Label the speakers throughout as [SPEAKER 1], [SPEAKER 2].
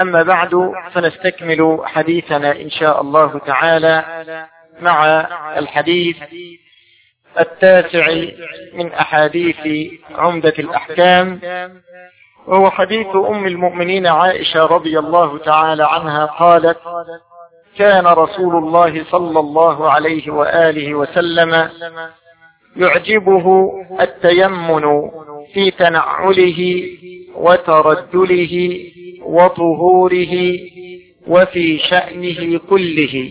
[SPEAKER 1] أما بعد فنستكمل حديثنا إن شاء الله تعالى مع الحديث التاسع من أحاديث عمدة الأحكام وهو حديث أم المؤمنين عائشة رضي الله تعالى عنها قالت كان رسول الله صلى الله عليه وآله وسلم يعجبه التيمن في تنعله وترجله وطهوره وفي شأنه كله.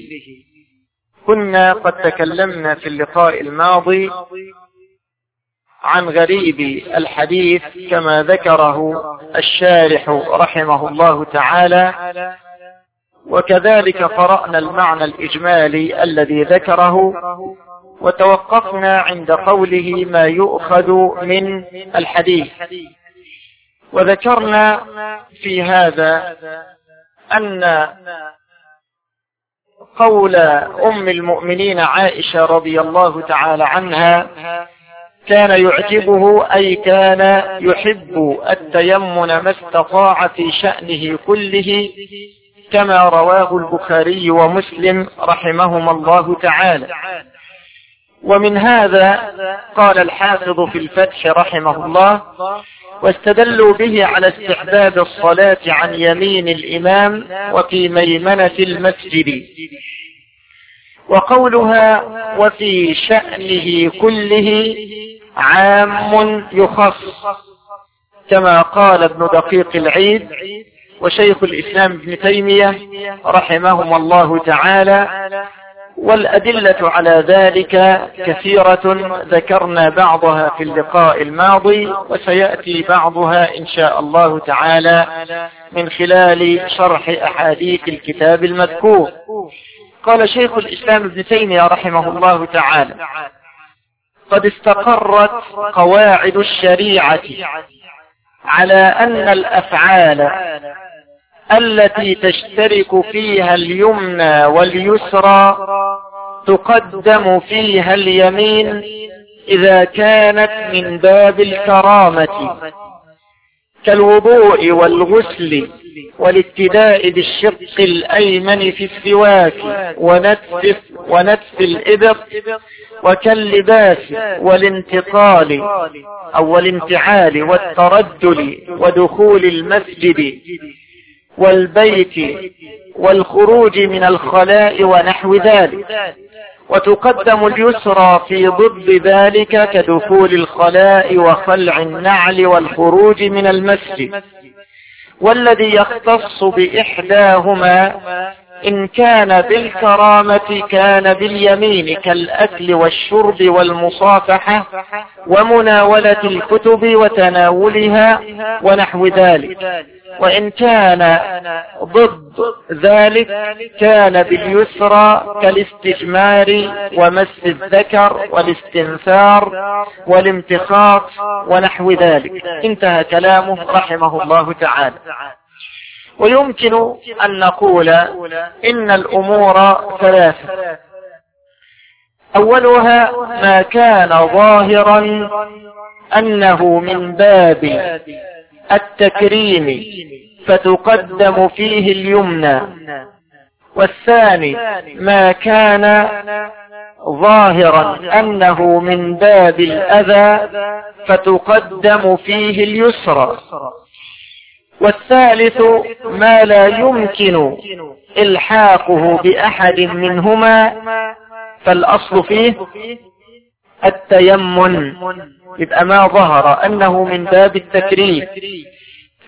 [SPEAKER 1] كنا قد تكلمنا في اللقاء الماضي عن غريب الحديث كما ذكره الشارح رحمه الله تعالى وكذلك قرأنا المعنى الإجمالي الذي ذكره وتوقفنا عند قوله ما يؤخذ من الحديث. وذكرنا في هذا أن قول أم المؤمنين عائشة رضي الله تعالى عنها كان يعجبه أي كان يحب التيمن ما استطاع في شأنه كله كما رواه البخاري ومسلم رحمهما الله تعالى. ومن هذا قال الحافظ في الفتح رحمه الله واستدلوا به على استحباب الصلاة عن يمين الإمام وفي ميمنة المسجد. وقولها وفي شأنه كله عام يخص كما قال ابن دقيق العيد وشيخ الإسلام ابن تيمية رحمهم الله تعالى والأدلة على ذلك كثيرة ذكرنا بعضها في اللقاء الماضي وسيأتي بعضها إن شاء الله تعالى من خلال شرح أحاديث الكتاب المذكور. قال شيخ الإسلام ابن تيمية رحمه الله تعالى قد استقرت قواعد الشريعة على أن الأفعال التي تشترك فيها اليمنى واليسرى تقدم فيها اليمين إذا كانت من باب الكرامة كالوضوء والغسل والابتداء بالشق الأيمن في السواك ونتف, ونتف الإبط وكاللباس والانتقال أو الانتعال والتردل ودخول المسجد. والبيت والخروج من الخلاء ونحو ذلك. وتقدم اليسرى في ضد ذلك كدخول الخلاء وخلع النعل والخروج من المسجد. والذي يختص بإحداهما إن كان بالكرامة كان باليمين كالأكل والشرب والمصافحة ومناولة الكتب وتناولها ونحو ذلك. وإن كان ضد ذلك كان باليسرى كالاستجمار ومس الذكر والاستنثار والامتخاط ونحو ذلك. انتهى كلامه رحمه الله تعالى. ويمكن أن نقول إن الأمور ثلاثة. أولها ما كان ظاهرا أنه من باب التكريم فتقدم فيه اليمنى. والثاني ما كان ظاهرا أنه من باب الأذى فتقدم فيه اليسرى. والثالث ما لا يمكن إلحاقه بأحد منهما فالأصل فيه التيمن يبقى ما ظهر أنه من باب التكريم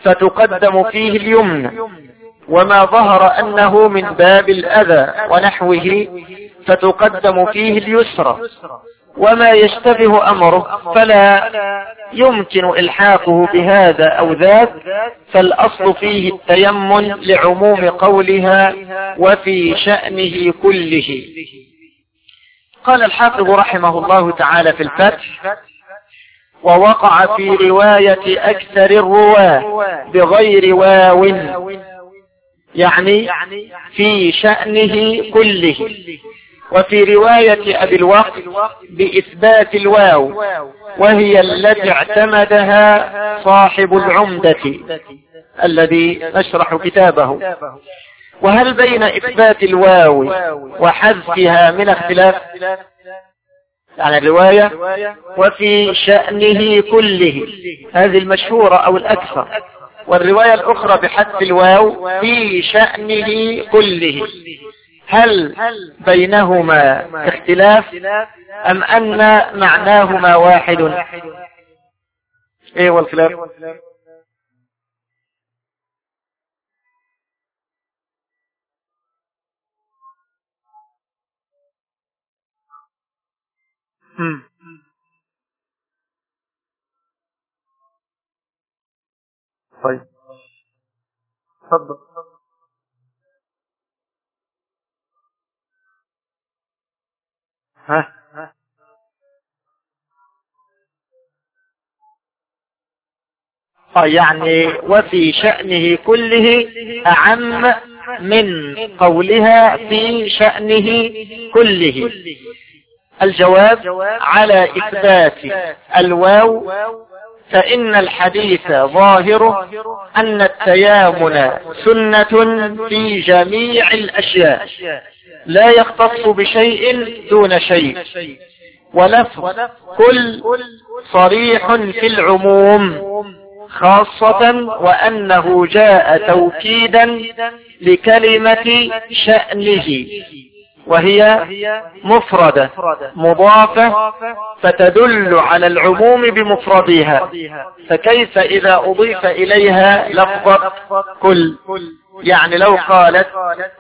[SPEAKER 1] فتقدم فيه اليمنى وما ظهر أنه من باب الأذى ونحوه فتقدم فيه اليسرى. وما يشتبه أمره فلا يمكن إلحاقه بهذا أو ذاك فالأصل فيه التيمن لعموم قولها وفي شأنه كله. قال الحافظ رحمه الله تعالى في الفتح ووقع في رواية أكثر الرواة بغير واو يعني في شأنه كله. وفي رواية أبي الوقت بإثبات الواو وهي التي اعتمدها صاحب العمدة الذي نشرح كتابه. وهل بين إثبات الواو وحذفها من اختلاف؟ يعني الرواية وفي شأنه كله هذه المشهورة أو الأكثر. والرواية الأخرى بحذف الواو في شأنه كله. هل بينهما اختلاف؟ أم أن معناهما واحد؟ إيه هو طيب. تفضل. ها؟ آه، يعني وفي شأنه كله أعم من قولها في شأنه كله. الجواب على إثبات الواو فإن الحديث ظاهره أن التيامن سنة في جميع الأشياء. لا يختص بشيء دون شيء. ولفظ كل صريح في العموم. خاصة وأنه جاء توكيدا لكلمة شأنه. وهي مفردة مضافة فتدل على العموم بمفردها فكيف إذا أضيف إليها لفظة كل؟ يعني لو قالت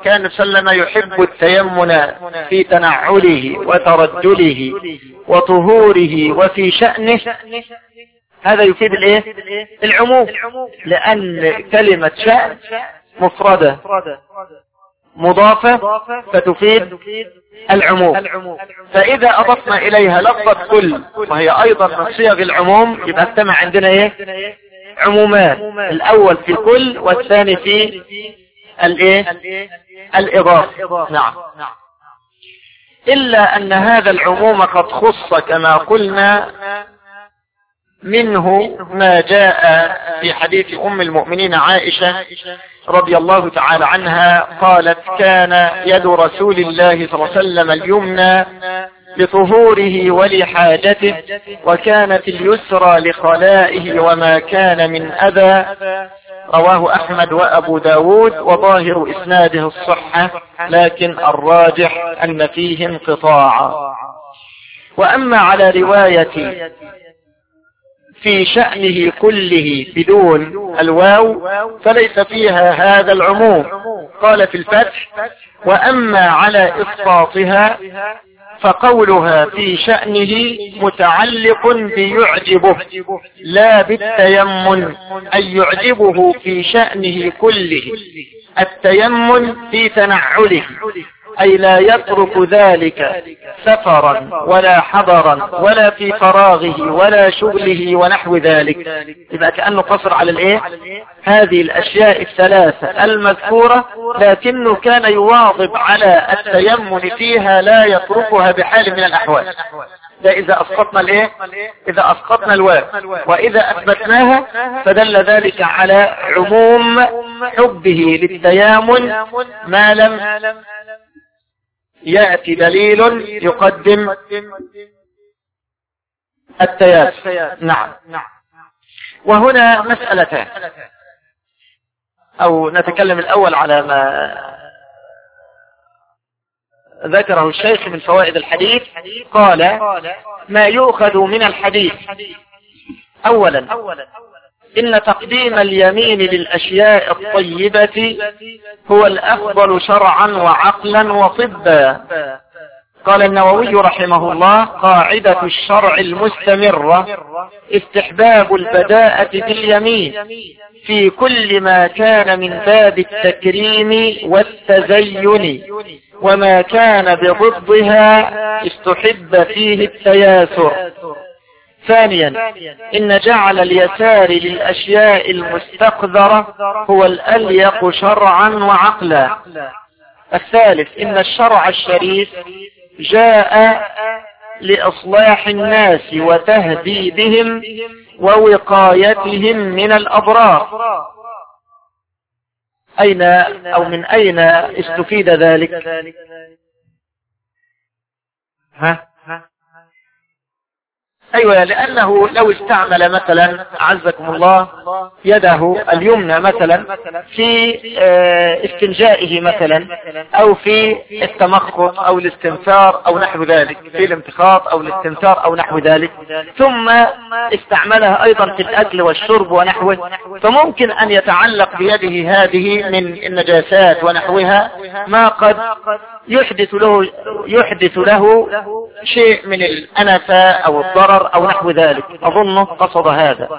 [SPEAKER 1] كان سلم يحب التيمن في تنعله وترجله وطهوره وفي شأنه هذا يفيد الإيه؟ العموم لأن كلمة شأن مفردة. مضافة فتفيد العموم. فإذا أضفنا إليها لفظة كل وهي أيضا من صيغ العموم يبقى استمع عندنا إيه؟ عمومان الأول في كل والثاني في الإيه؟ الإضافة. نعم. إلا أن هذا العموم قد خص كما قلنا منه ما جاء في حديث أم المؤمنين عائشة رضي الله تعالى عنها قالت كان يد رسول الله صلى الله عليه وسلم اليمنى لطهوره ولحاجته وكانت اليسرى لخلائه وما كان من أذى. رواه أحمد وأبو داود وظاهر إسناده الصحة لكن الراجح أن فيه انقطاعا وأما على رواية في شأنه كله بدون الواو فليس فيها هذا العموم. قال في الفتح وأما على إسقاطها فقولها في شأنه متعلق بيعجبه لا بالتيمن أي يعجبه في شأنه كله التيمن في تنعله. أي لا يترك ذلك سفرا ولا حضرا ولا في فراغه ولا شغله ونحو ذلك. يبقى كأنه قصر على الإيه؟ هذه الأشياء الثلاثة المذكورة لكنه كان يواظب على التيمن فيها لا يتركها بحال من الأحوال. ده إذا أسقطنا الإيه؟ إذا أسقطنا الواو. وإذا أثبتناها فدل ذلك على عموم حبه للتيامن ما لم يأتي دليل يقدم التياس. نعم. وهنا مسألتان. أو نتكلم الأول على ما ذكره الشيخ من فوائد الحديث. قال ما يؤخذ من الحديث. أولا. إن تقديم اليمين للأشياء الطيبة هو الأفضل شرعا وعقلا وطبا. قال النووي رحمه الله قاعدة الشرع المستمرة استحباب البداءة باليمين في كل ما كان من باب التكريم والتزين وما كان بضدها استحب فيه التياسر. ثانيا إن جعل اليسار للأشياء المستقذرة هو الأليق شرعا وعقلا. الثالث إن الشرع الشريف جاء لإصلاح الناس وتهذيبهم ووقايتهم من الأضرار أين أو من أين استفيد ذلك؟ ها؟ أيوة لأنه لو استعمل مثلا عزكم الله يده اليمنى مثلا في آه، استنجائه مثلا أو في التمخط أو الاستنثار أو نحو ذلك في الامتخاط أو الاستنثار أو نحو ذلك. ثم استعملها أيضا في الأكل والشرب ونحوه. فممكن أن يتعلق بيده هذه من النجاسات ونحوها ما قد يحدث له يحدث له شيء من الأنفة أو الضرر أو نحو ذلك. أظنه قصد هذا.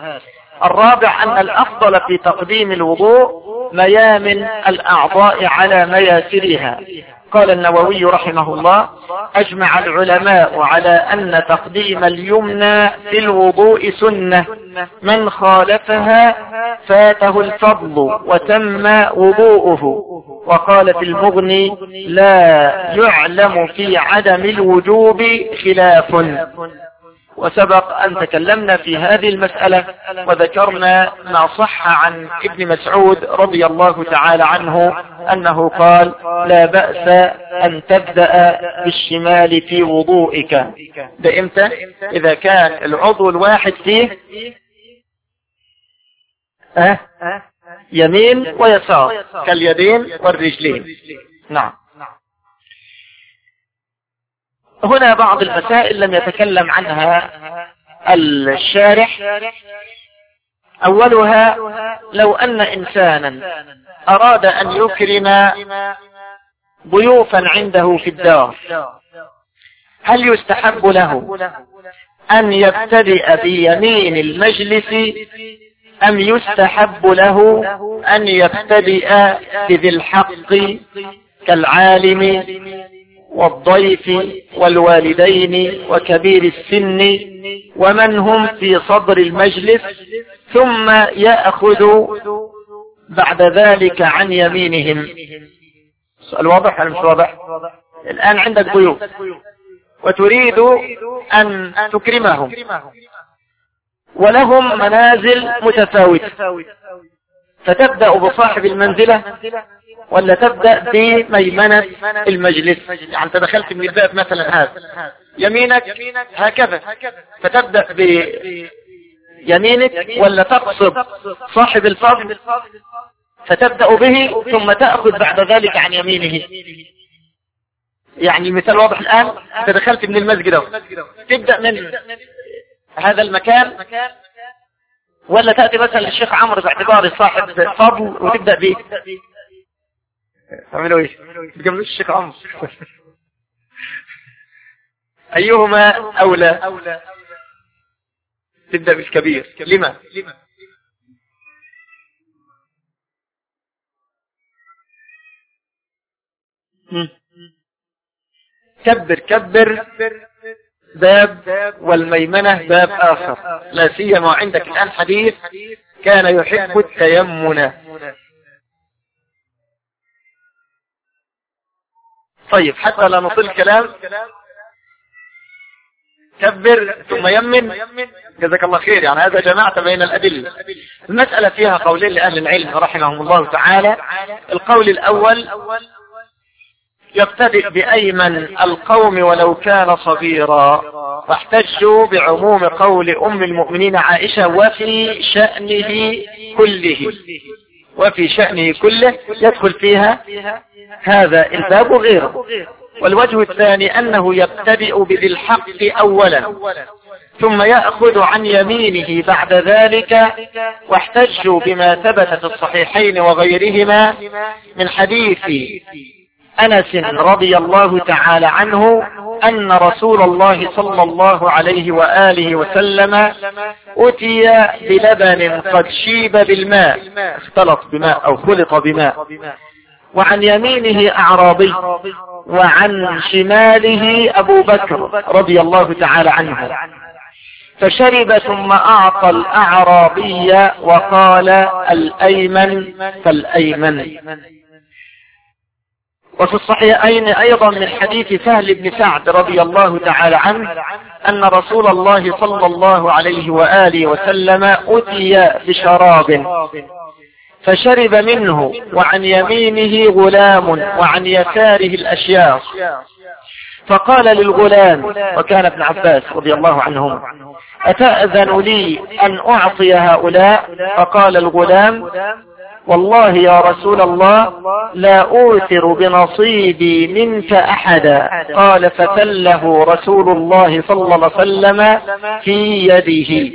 [SPEAKER 1] الرابع أن الأفضل في تقديم الوضوء ميامن الأعضاء على مياسرها. قال النووي رحمه الله أجمع العلماء على أن تقديم اليمنى في الوضوء سنة. من خالفها فاته الفضل وتم وضوءه. وقال في المغني لا يعلم في عدم الوجوب خلاف. وسبق أن تكلمنا في هذه المسألة وذكرنا ما صح عن ابن مسعود رضي الله تعالى عنه أنه قال لا بأس أن تبدأ بالشمال في وضوئك. ده إمتى إذا كان العضو الواحد فيه أه؟ يمين ويسار كاليدين والرجلين. نعم. هنا بعض المسائل لم يتكلم عنها الشارح. أولها لو أن إنسانا أراد أن يكرم ضيوفا عنده في الدار هل يستحب له أن يبتدئ بيمين المجلس أم يستحب له أن يبتدئ بذي الحق كالعالم والضيف والوالدين وكبير السن ومن هم في صدر المجلس ثم يأخذ بعد ذلك عن يمينهم. السؤال واضح ولا مش واضح؟ الآن عندك ضيوف وتريد أن تكرمهم. ولهم منازل متفاوتة. فتبدأ بصاحب المنزلة؟ ولا تبدأ بميمنة المجلس؟ يعني أنت دخلت من الباب مثلا هذا. يمينك هكذا. فتبدأ بيمينك ولا تقصد صاحب الفضل؟ فتبدأ به ثم تأخذ بعد ذلك عن يمينه. يعني المثال واضح الآن أنت دخلت من المسجد تبدأ من هذا المكان ولا تأتي مثلا للشيخ عمرو باعتباره صاحب فضل وتبدأ به؟ تعملوا إيش؟ تقبلوا الشيخ عمرو. أيهما أولى؟ تبدأ بالكبير. لما؟ كبر كبر. باب والميمنة باب آخر. لا سيما عندك الآن حديث كان يحب التيمن. طيب حتى لا نطل كلام كبر ثم يمن. جزاك الله خير. يعني هذا جماعة بين الأدلة. المسألة فيها قولين لأهل العلم رحمهم الله تعالى. القول الأول يبتدئ بأيمن القوم ولو كان صغيرا. واحتجوا بعموم قول أم المؤمنين عائشة وفي شأنه كله. وفي شأنه كله يدخل فيها هذا الباب غيره. والوجه الثاني أنه يبتدئ بذي الحق أولا. ثم يأخذ عن يمينه بعد ذلك واحتجوا بما ثبت في الصحيحين وغيرهما من حديث أنس رضي الله تعالى عنه أن رسول الله صلى الله عليه وآله وسلم أتي بلبن قد شيب بالماء اختلط بماء أو خلط بماء. وعن يمينه أعرابي وعن شماله أبو بكر رضي الله تعالى عنه. فشرب ثم أعطى الأعرابي وقال الأيمن فالأيمن. وفي الصحيحين أيضا من حديث سهل بن سعد رضي الله تعالى عنه أن رسول الله صلى الله عليه وآله وسلم أتي بشراب فشرب منه وعن يمينه غلام وعن يساره الأشياخ. فقال للغلام وكان ابن عباس رضي الله عنهما أتأذن لي أن أعطي هؤلاء؟ فقال الغلام والله يا رسول الله لا أوثر بنصيبي منك أحدا. قال فتله رسول الله صلى الله عليه وسلم في يده.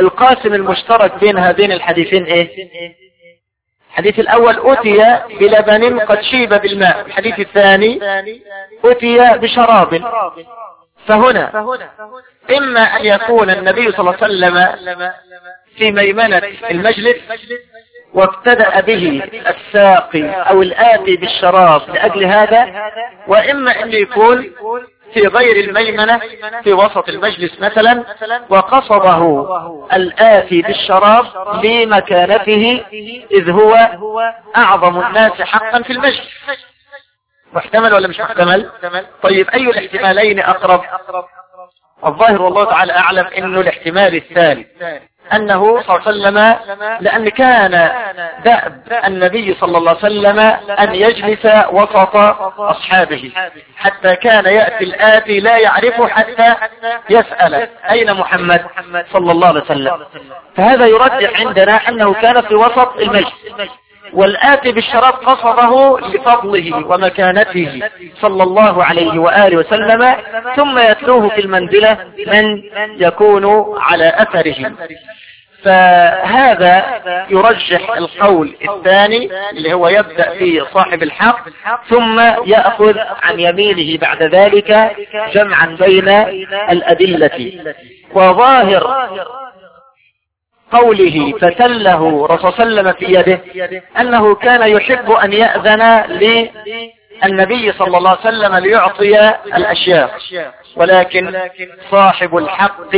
[SPEAKER 1] القاسم المشترك بين هذين الحديثين إيه؟ الحديث الأول أتي بلبن قد شيب بالماء. الحديث الثاني أتي بشراب. فهنا إما أن يكون النبي صلى الله عليه وسلم في ميمنة المجلس وابتدأ به الساقي أو الآتي بالشراب لأجل هذا وإما أن يكون في غير الميمنة في وسط المجلس مثلا وقصده الآتي بالشراب لمكانته إذ هو أعظم الناس حقا في المجلس. محتمل ولا مش محتمل؟ طيب أي الاحتمالين أقرب؟ الظاهر والله تعالى أعلم أنه الاحتمال الثالث أنه صلى الله عليه وسلم لأن كان دأب النبي صلى الله عليه وسلم أن يجلس وسط أصحابه حتى كان يأتي الآتي لا يعرفه حتى يسأل أين محمد صلى الله عليه وسلم. فهذا يرجح عندنا أنه كان في وسط المجلس. والآتي بالشراب قصده لفضله ومكانته صلى الله عليه وآله وسلم ثم يتلوه في المنزلة من يكون على أثره. فهذا يرجح القول الثاني اللي هو يبدأ في صاحب الحق ثم يأخذ عن يمينه بعد ذلك جمعا بين الأدلة. وظاهر قوله فتله رسول وسلم في يده أنه كان يحب أن يأذن للنبي صلى الله عليه وسلم ليعطي الأشياء ولكن صاحب الحق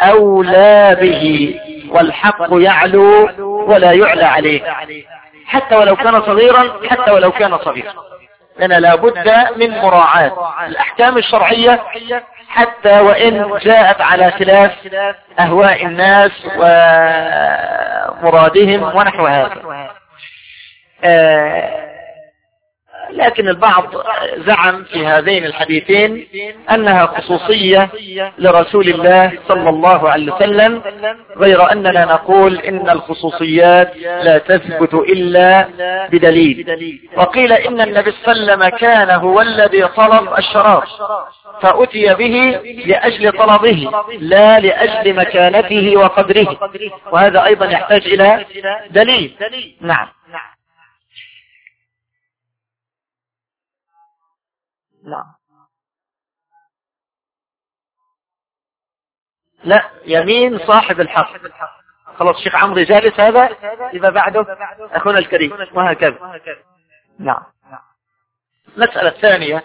[SPEAKER 1] أولى به والحق يعلو ولا يعلى عليه حتى ولو كان صغيرا حتى ولو كان صغيرا. لأن لابد من مراعاة الأحكام الشرعية حتى وإن جاءت على خلاف أهواء الناس ومرادهم ونحو هذا آه لكن البعض زعم في هذين الحديثين أنها خصوصية لرسول الله صلى الله عليه وسلم غير أننا نقول إن الخصوصيات لا تثبت إلا بدليل. وقيل إن النبي صلى الله عليه وسلم كان هو الذي طلب الشراب فأتي به لأجل طلبه لا لأجل مكانته وقدره. وهذا أيضا يحتاج إلى دليل. نعم. نعم لا يمين صاحب الحق. خلاص شيخ عمرو جالس هذا إذا بعده أخونا الكريم وهكذا. نعم. مسألة ثانية.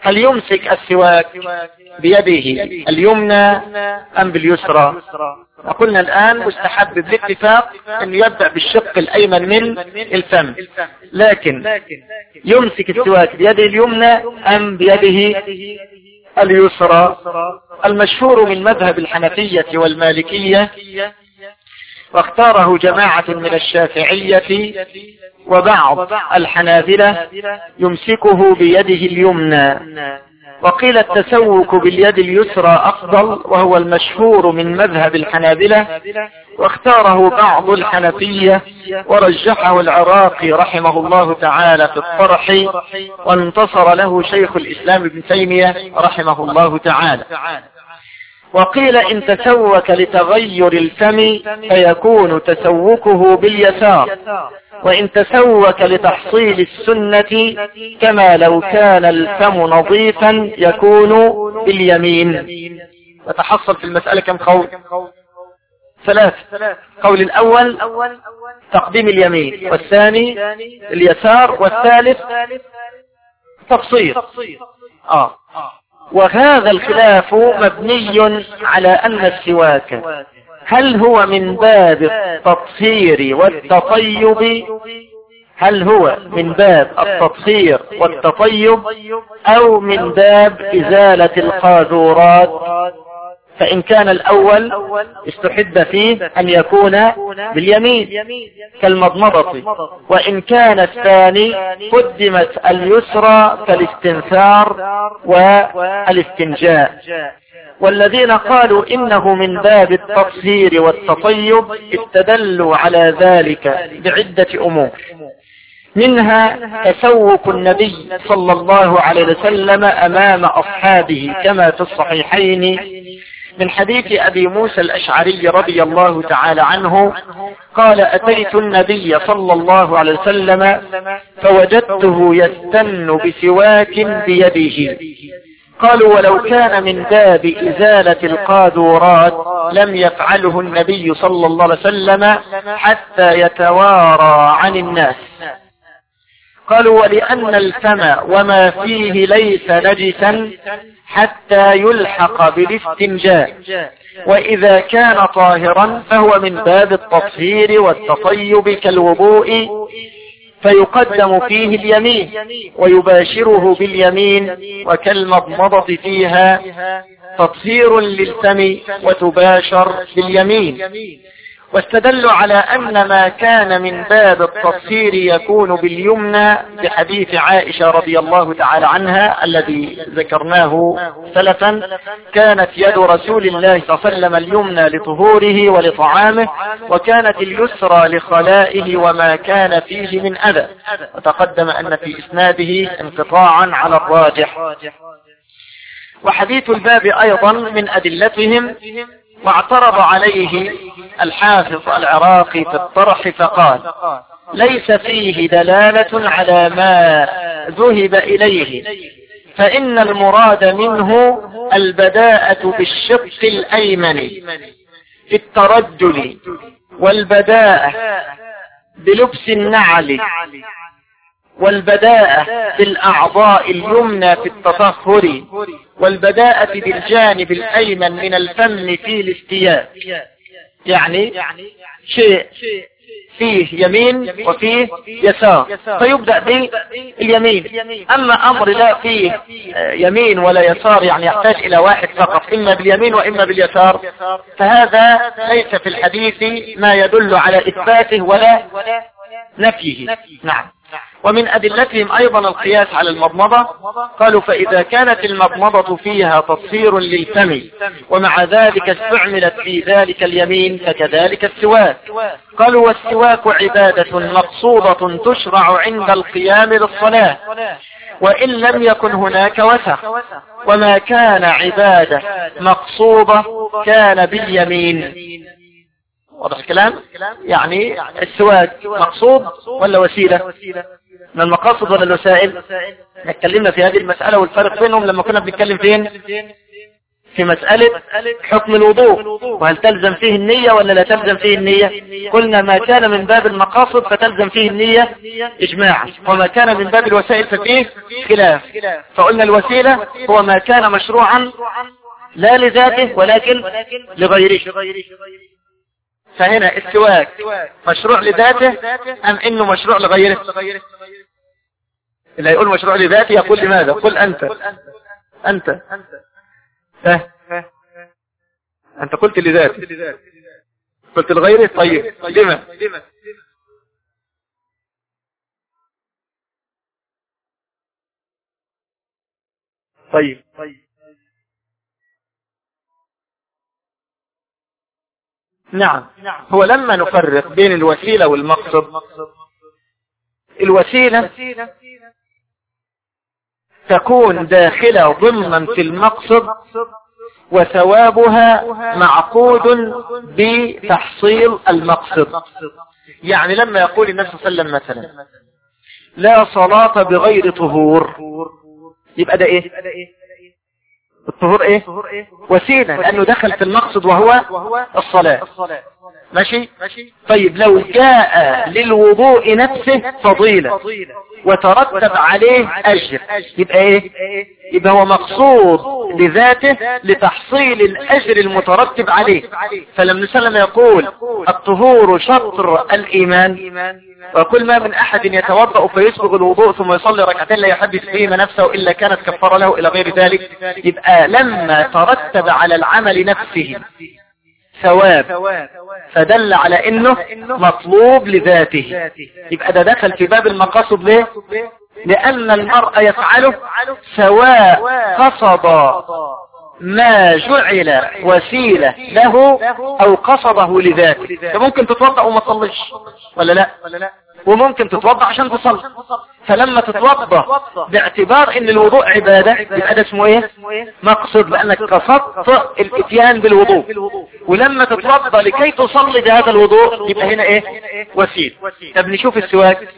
[SPEAKER 1] هل يمسك السواك بيده اليمنى أم باليسرى. وقلنا الآن مستحب بالاتفاق أن يبدأ بالشق الأيمن من الفم. لكن يمسك السواك بيده اليمنى أم بيده اليسرى. المشهور من مذهب الحنفية والمالكية واختاره جماعة من الشافعية وبعض الحنابلة يمسكه بيده اليمنى. وقيل التسوك باليد اليسرى أفضل وهو المشهور من مذهب الحنابلة واختاره بعض الحنفية ورجحه العراقي رحمه الله تعالى في الطرح وانتصر له شيخ الإسلام ابن تيمية رحمه الله تعالى. وقيل إن تسوك لتغير الفم فيكون تسوكه باليسار. وإن تسوك لتحصيل السنة كما لو كان الفم نظيفا يكون باليمين. وتحصل في المسألة كم قول؟ ثلاث. قول الأول تقديم اليمين والثاني اليسار والثالث تفصيل آه. وهذا الخلاف مبني على أن السواك هل هو من باب التطهير والتطيب؟ هل هو من باب التطهير والتطيب أو من باب إزالة القاذورات؟ فإن كان الأول استحب فيه أن يكون باليمين كالمضمضة. وإن كان الثاني قدمت اليسرى كالاستنثار والاستنجاء. والذين قالوا إنه من باب التطهير والتطيب استدلوا على ذلك بعدة أمور. منها تسوق النبي صلى الله عليه وسلم أمام أصحابه كما في الصحيحين من حديث أبي موسى الأشعري رضي الله تعالى عنه قال أتيت النبي صلى الله عليه وسلم فوجدته يستن بسواك بيده. قالوا ولو كان من باب إزالة القاذورات لم يفعله النبي صلى الله عليه وسلم حتى يتوارى عن الناس. قالوا ولأن الفم وما فيه ليس نجسا حتى يلحق بالاستنجاء. وإذا كان طاهرا فهو من باب التطهير والتطيب كالوضوء فيقدم فيه اليمين ويباشره باليمين وكالمضمضة فيها تطهير للفم وتباشر باليمين. واستدلوا على أن ما كان من باب التطهير يكون باليمنى بحديث عائشة رضي الله تعالى عنها الذي ذكرناه سلفا كانت يد رسول الله صلى الله عليه وسلم اليمنى لطهوره ولطعامه وكانت اليسرى لخلائه وما كان فيه من أذى. وتقدم أن في إسناده انقطاعا على الراجح. وحديث الباب أيضا من أدلتهم واعترض عليه الحافظ العراقي في الطرح فقال ليس فيه دلالة على ما ذهب إليه فإن المراد منه البداءة بالشق الأيمن في الترجل والبداءة بلبس النعل والبداءة بالأعضاء اليمنى في التطهر والبداءة بالجانب الأيمن من الفم في الاستياء. يعني شيء فيه يمين وفيه يسار. فيبدأ باليمين. أما أمر لا فيه يمين ولا يسار يعني يحتاج إلى واحد فقط إما باليمين وإما باليسار. فهذا ليس في الحديث ما يدل على إثباته ولا نفيه. نعم. ومن أدلتهم أيضا القياس على المضمضة. قالوا فإذا كانت المضمضة فيها تطهير للفم ومع ذلك استعملت في ذلك اليمين فكذلك السواك. قالوا والسواك عبادة مقصودة تشرع عند القيام للصلاة وإن لم يكن هناك وسخ. وما كان عبادة مقصودة كان باليمين. واضح الكلام؟ يعني السواك مقصود ولا وسيلة؟ من المقاصد ولا الوسائل؟ اتكلمنا في هذه المسألة والفرق بينهم لما كنا بنتكلم فين؟ في مسألة حكم الوضوء. وهل تلزم فيه النية ولا لا تلزم فيه النية؟ قلنا ما كان من باب المقاصد فتلزم فيه النية إجماعا. وما كان من باب الوسائل ففيه خلاف. فقلنا الوسيلة هو ما كان مشروعا لا لذاته ولكن لغيره. فهنا السواك مشروع لذاته أم إنه مشروع لغيره؟ اللي يقول مشروع لذاته يقول لماذا؟ قل أنت. أنت. ها؟ أنت قلت لذاته. قلت لغيره؟ طيب. لما؟ طيب طيب. نعم. هو لما نفرق بين الوسيلة والمقصد الوسيلة تكون داخلة ضمنا في المقصد وثوابها معقود بتحصيل المقصد. يعني لما يقول النبي صلى الله عليه وسلم مثلا لا صلاة بغير طهور. يبقى ده إيه؟ الطهور إيه؟ وسيلة لأنه دخل في المقصد وهو الصلاة. ماشي؟ طيب لو جاء للوضوء نفسه فضيلة وترتب عليه أجر يبقى إيه؟ يبقى هو مقصود لذاته لتحصيل الأجر المترتب عليه. فلما سلم يقول الطهور شطر الإيمان. وكل ما من أحد يتوضأ فيسبغ الوضوء ثم يصلي ركعتين لا يحدث فيهما نفسه إلا كانت كفارة له إلى غير ذلك. يبقى لما ترتب على العمل نفسه ثواب. فدل على إنه مطلوب لذاته. يبقى ده دخل في باب المقاصد ليه؟ لأن المرء يفعله سواء قصد ما جعل وسيلة له أو قصده لذاته. فممكن تتوضأ وما تصليش. ولا لا؟ وممكن تتوضأ عشان تصلي. فلما تتوضأ باعتبار إن الوضوء عبادة يبقى ده اسمه إيه؟ مقصد لأنك قصدت الإتيان بالوضوء. ولما تتوضأ لكي تصلي بهذا الوضوء يبقى هنا إيه؟ وسيل طب نشوف السواك.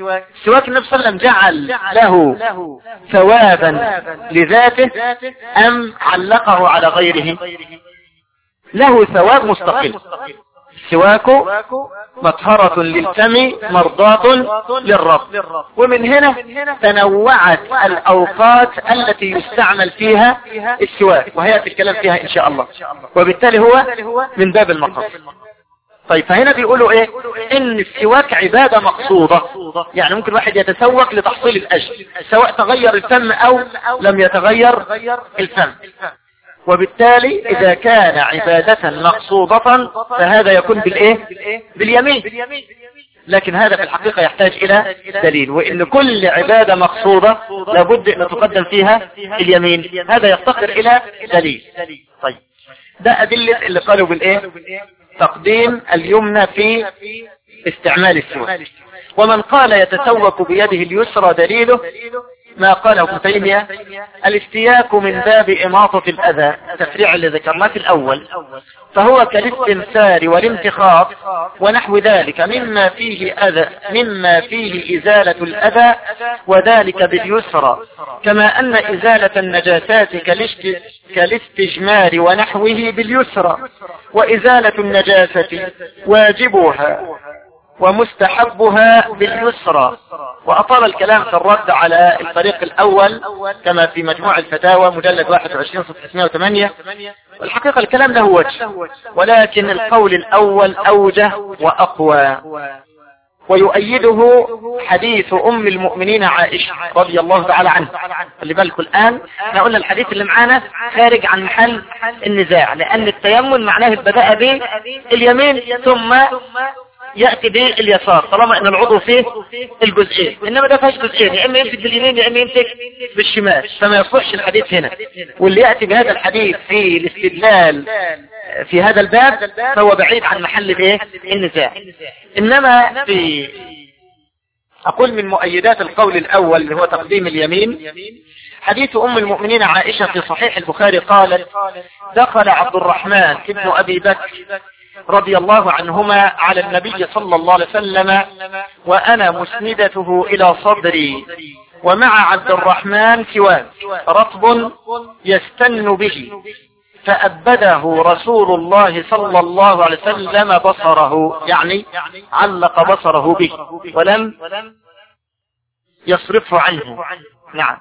[SPEAKER 1] السواك النبي صلى الله عليه وسلم جعل له ثوابا لذاته أم علقه على غيره؟ له ثواب مستقل. السواك مطهرة للفم مرضاة للرب. ومن هنا تنوعت الأوقات التي يستعمل فيها السواك وهيأتي الكلام فيها إن شاء الله. وبالتالي هو من باب المقصد طيب فهنا بيقولوا إيه؟ إن السواك عبادة مقصودة. يعني ممكن واحد يتسوق لتحصيل الأجر سواء تغير الفم أو لم يتغير الفم. وبالتالي إذا كان عبادة مقصودة فهذا يكون بالإيه؟ باليمين. لكن هذا في الحقيقة يحتاج إلى دليل وإن كل عبادة مقصودة لابد أن تقدم فيها اليمين هذا يفتقر إلى دليل. طيب. ده أدلة اللي قالوا بالإيه؟ تقديم اليمنى في استعمال السواك ومن قال يتسوك بيده اليسرى دليله ما قاله ابن تيمية الاستياك من باب إماطة الأذى التفريع اللي ذكرناه في الأول. فهو كالاستنسار والانتخاط ونحو ذلك مما فيه أذى مما فيه إزالة الأذى وذلك باليسرى. كما أن إزالة النجاسات كالاستجمار ونحوه باليسرى. وإزالة النجاسة واجبها. ومستحبها باليسرى. وأطال الكلام في الرد على الفريق الأول كما في مجموع الفتاوى مجلد 21 صفحة 108 والحقيقة الكلام له وجه ولكن القول الأول أوجه وأقوى. ويؤيده حديث أم المؤمنين عائشة رضي الله تعالى عنها. خلي بالكم الآن إحنا قلنا الحديث اللي معانا خارج عن محل النزاع لأن التيمم معناه البداء اليمين ثم يأتي باليسار طالما إن العضو فيه الجزئين. إنما ده فيهاش جزئين يا إما يمسك باليمين يا إما يمسك بالشمال. فما يصلحش الحديث هنا. واللي يأتي بهذا الحديث في الاستدلال في هذا الباب فهو بعيد عن محل الايه النزاع. إنما في أقول من مؤيدات القول الأول اللي هو تقديم اليمين حديث أم المؤمنين عائشة في صحيح البخاري قالت دخل عبد الرحمن ابن أبي بكر رضي الله عنهما على النبي صلى الله عليه وسلم وأنا مسندته إلى صدري ومع عبد الرحمن سوان رطب يستن به فأبده رسول الله صلى الله عليه وسلم بصره يعني علق بصره به ولم يصرفه عنه. نعم.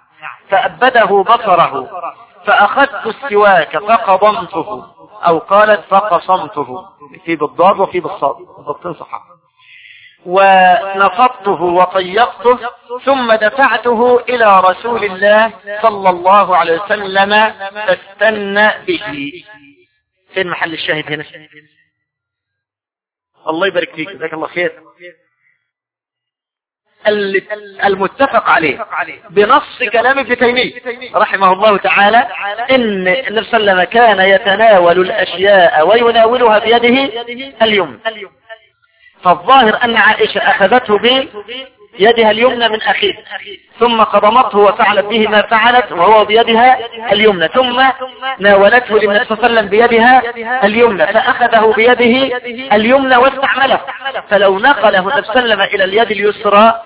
[SPEAKER 1] فأبده بصره فأخذت السواك فقضمته أو قالت فقصمته في بالضاد وفي بالصاد بالضبطين صحة ونفضته وطيقته ثم دفعته إلى رسول الله صلى الله عليه وسلم فاستنى به. فين محل الشاهد هنا؟ الله يبارك فيك جزاك الله خير. المتفق عليه بنص كلام ابن تيمية. رحمه الله تعالى إن النبي صلى الله عليه وسلم كان يتناول الأشياء ويناولها بيده اليمنى فالظاهر أن عائشة أخذته بيدها اليمنى من أخيه. ثم قضمته وفعلت به ما فعلت وهو بيدها اليمنى. ثم ناولته عليه وسلم بيدها اليمنى فأخذه بيده اليمنى واستعمله. فلو نقله وسلم إلى اليد اليسرى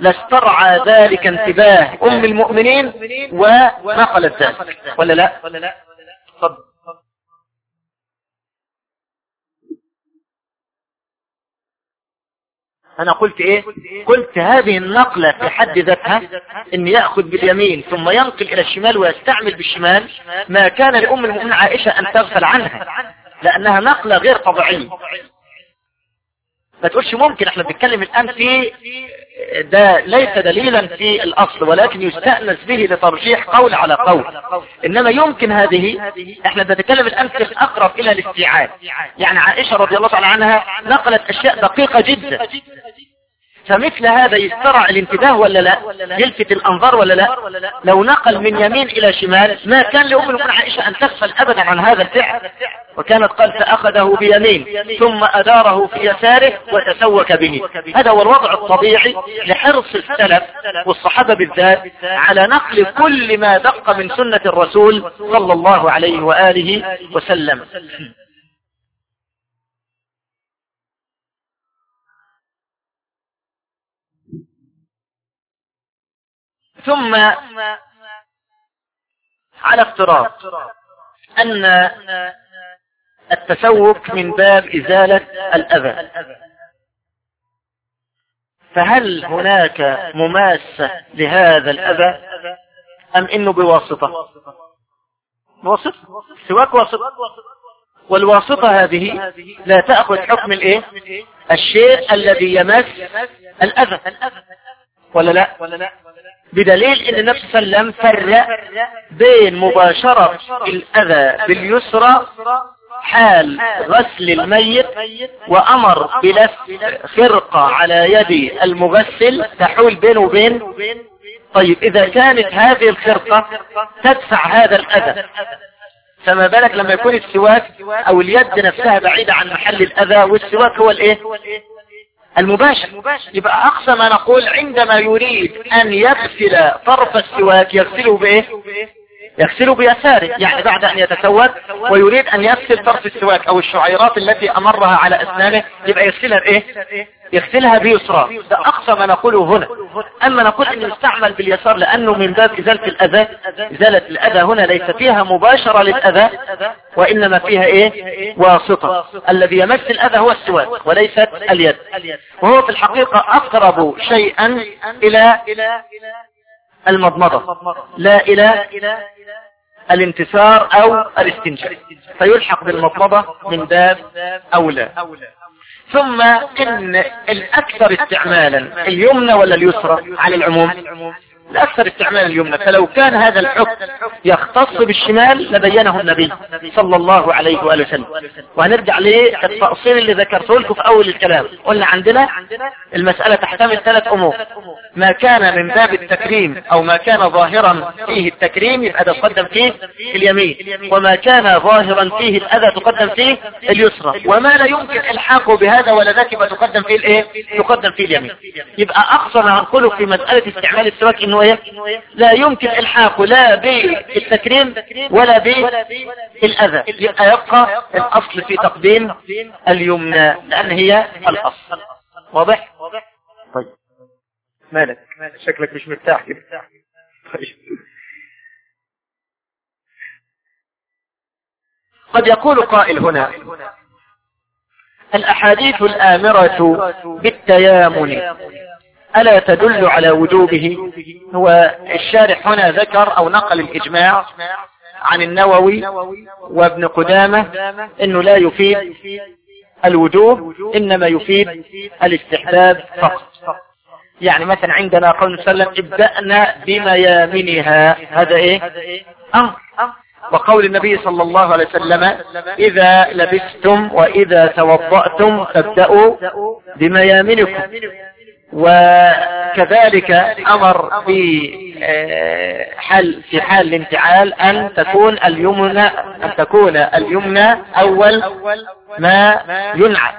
[SPEAKER 1] لاسترعى ذلك انتباه أم المؤمنين ونقلت ذلك. ولا لا؟ صد. أنا قلت إيه؟ قلت هذه النقلة في حد ذاتها إن يأخذ باليمين ثم ينقل إلى الشمال ويستعمل بالشمال ما كان لأم المؤمنين عائشة أن تغفل عنها لأنها نقلة غير طبيعية. ما تقولش ممكن إحنا بنتكلم الآن في ده ليس دليلا في الأصل ولكن يستأنس به لترجيح قول على قول. إنما يمكن هذه إحنا بنتكلم الآن في الأقرب إلى الاستيعاب. يعني عائشة رضي الله تعالى عنها نقلت أشياء دقيقة جدا. فمثل هذا يسترع الانتباه ولا لا؟ يلفت الأنظار ولا لا؟ لو نقل من يمين إلى شمال ما كان لأم المؤمنين عائشة أن تغفل أبدا عن هذا الفعل. وكانت قال فأخذه بيمين ثم أداره في يساره وتسوك به. هذا هو الوضع الطبيعي لحرص السلف والصحابة بالذات على نقل كل ما دق من سنة الرسول صلى الله عليه وآله وسلم. ثم على افتراض أن التسوق من باب إزالة الأذى. فهل هناك مماسة لهذا الأذى أم إنه بواسطة؟ بواسطة. سواك واسطة. والواسطة هذه لا تأخذ حكم الإيه؟ الشيء الذي يمس الأذى. ولا لا؟ بدليل إن النبي صلى الله عليه وسلم فرق بين مباشرة الأذى باليسرى حال غسل الميت وأمر بلف خرقة على يد المغسل تحول بينه وبين طيب إذا كانت هذه الخرقة تدفع هذا الأذى فما بالك لما يكون السواك أو اليد نفسها بعيدة عن محل الأذى والسواك هو الإيه؟ المباشر. يبقى أقصى ما نقول عندما يريد أن يغسل طرف السواك يغسله بإيه؟ يغسله بيساره يعني بعد أن يتسوك ويريد أن يغسل طرف السواك أو الشعيرات التي أمرها على أسنانه يبقى يغسلها بإيه؟ يغسلها بيسرى. ده أقصى ما نقوله هنا. أما نقول أنه يستعمل باليسار لأنه من باب إزالة الأذى إزالة الأذى هنا ليس فيها مباشرة للأذى وإنما فيها إيه؟ واسطة. الذي يمس الأذى هو السواك وليست اليد. وهو في الحقيقة أقرب شيئا إلى المضمضة. لا إلى الانتصار أو الاستنشاق. فيلحق بالمضمضة من باب أولى. ثم إن الأكثر استعمالا اليمنى ولا اليسرى على العموم؟ الأكثر استعمال اليمنى فلو كان هذا الحكم يختص بالشمال لبينه النبي صلى الله عليه وآله وسلم. وهنرجع للتفصيل اللي ذكرته لكم في أول الكلام. قلنا عندنا المسألة تحتمل ثلاث أمور. ما كان من باب التكريم أو ما كان ظاهرا فيه التكريم يبقى تقدم فيه اليمين. وما كان ظاهرا فيه الأذى تقدم فيه اليسرى. وما لا يمكن إلحاقه بهذا ولا ذاك يبقى تقدم فيه الإيه؟ تقدم فيه اليمين. يبقى أقصى ما هنقوله في مسألة استعمال السواك إنه لا يمكن الحاقه لا بالتكريم ولا بالأذى. يبقى يبقى الأصل في تقديم اليمنى لأن هي الأصل. واضح؟ طيب. مالك؟ شكلك مش مرتاح كده. طيب. قد يقول قائل هنا الأحاديث الآمرة بالتيامن. ألا تدل على وجوبه؟ هو الشارح هنا ذكر أو نقل الإجماع عن النووي وابن قدامة إنه لا يفيد الوجوب إنما يفيد الاستحباب فقط. يعني مثلا عندنا قول صلى الله عليه وسلم ابدأنا بميامنها هذا إيه؟ أمر. وقول النبي صلى الله عليه وسلم إذا لبستم وإذا توضأتم فابدأوا بميامنكم وكذلك أمر في حال في حال الانتعال أن تكون اليمنى أن تكون اليمنى أول ما ينعى.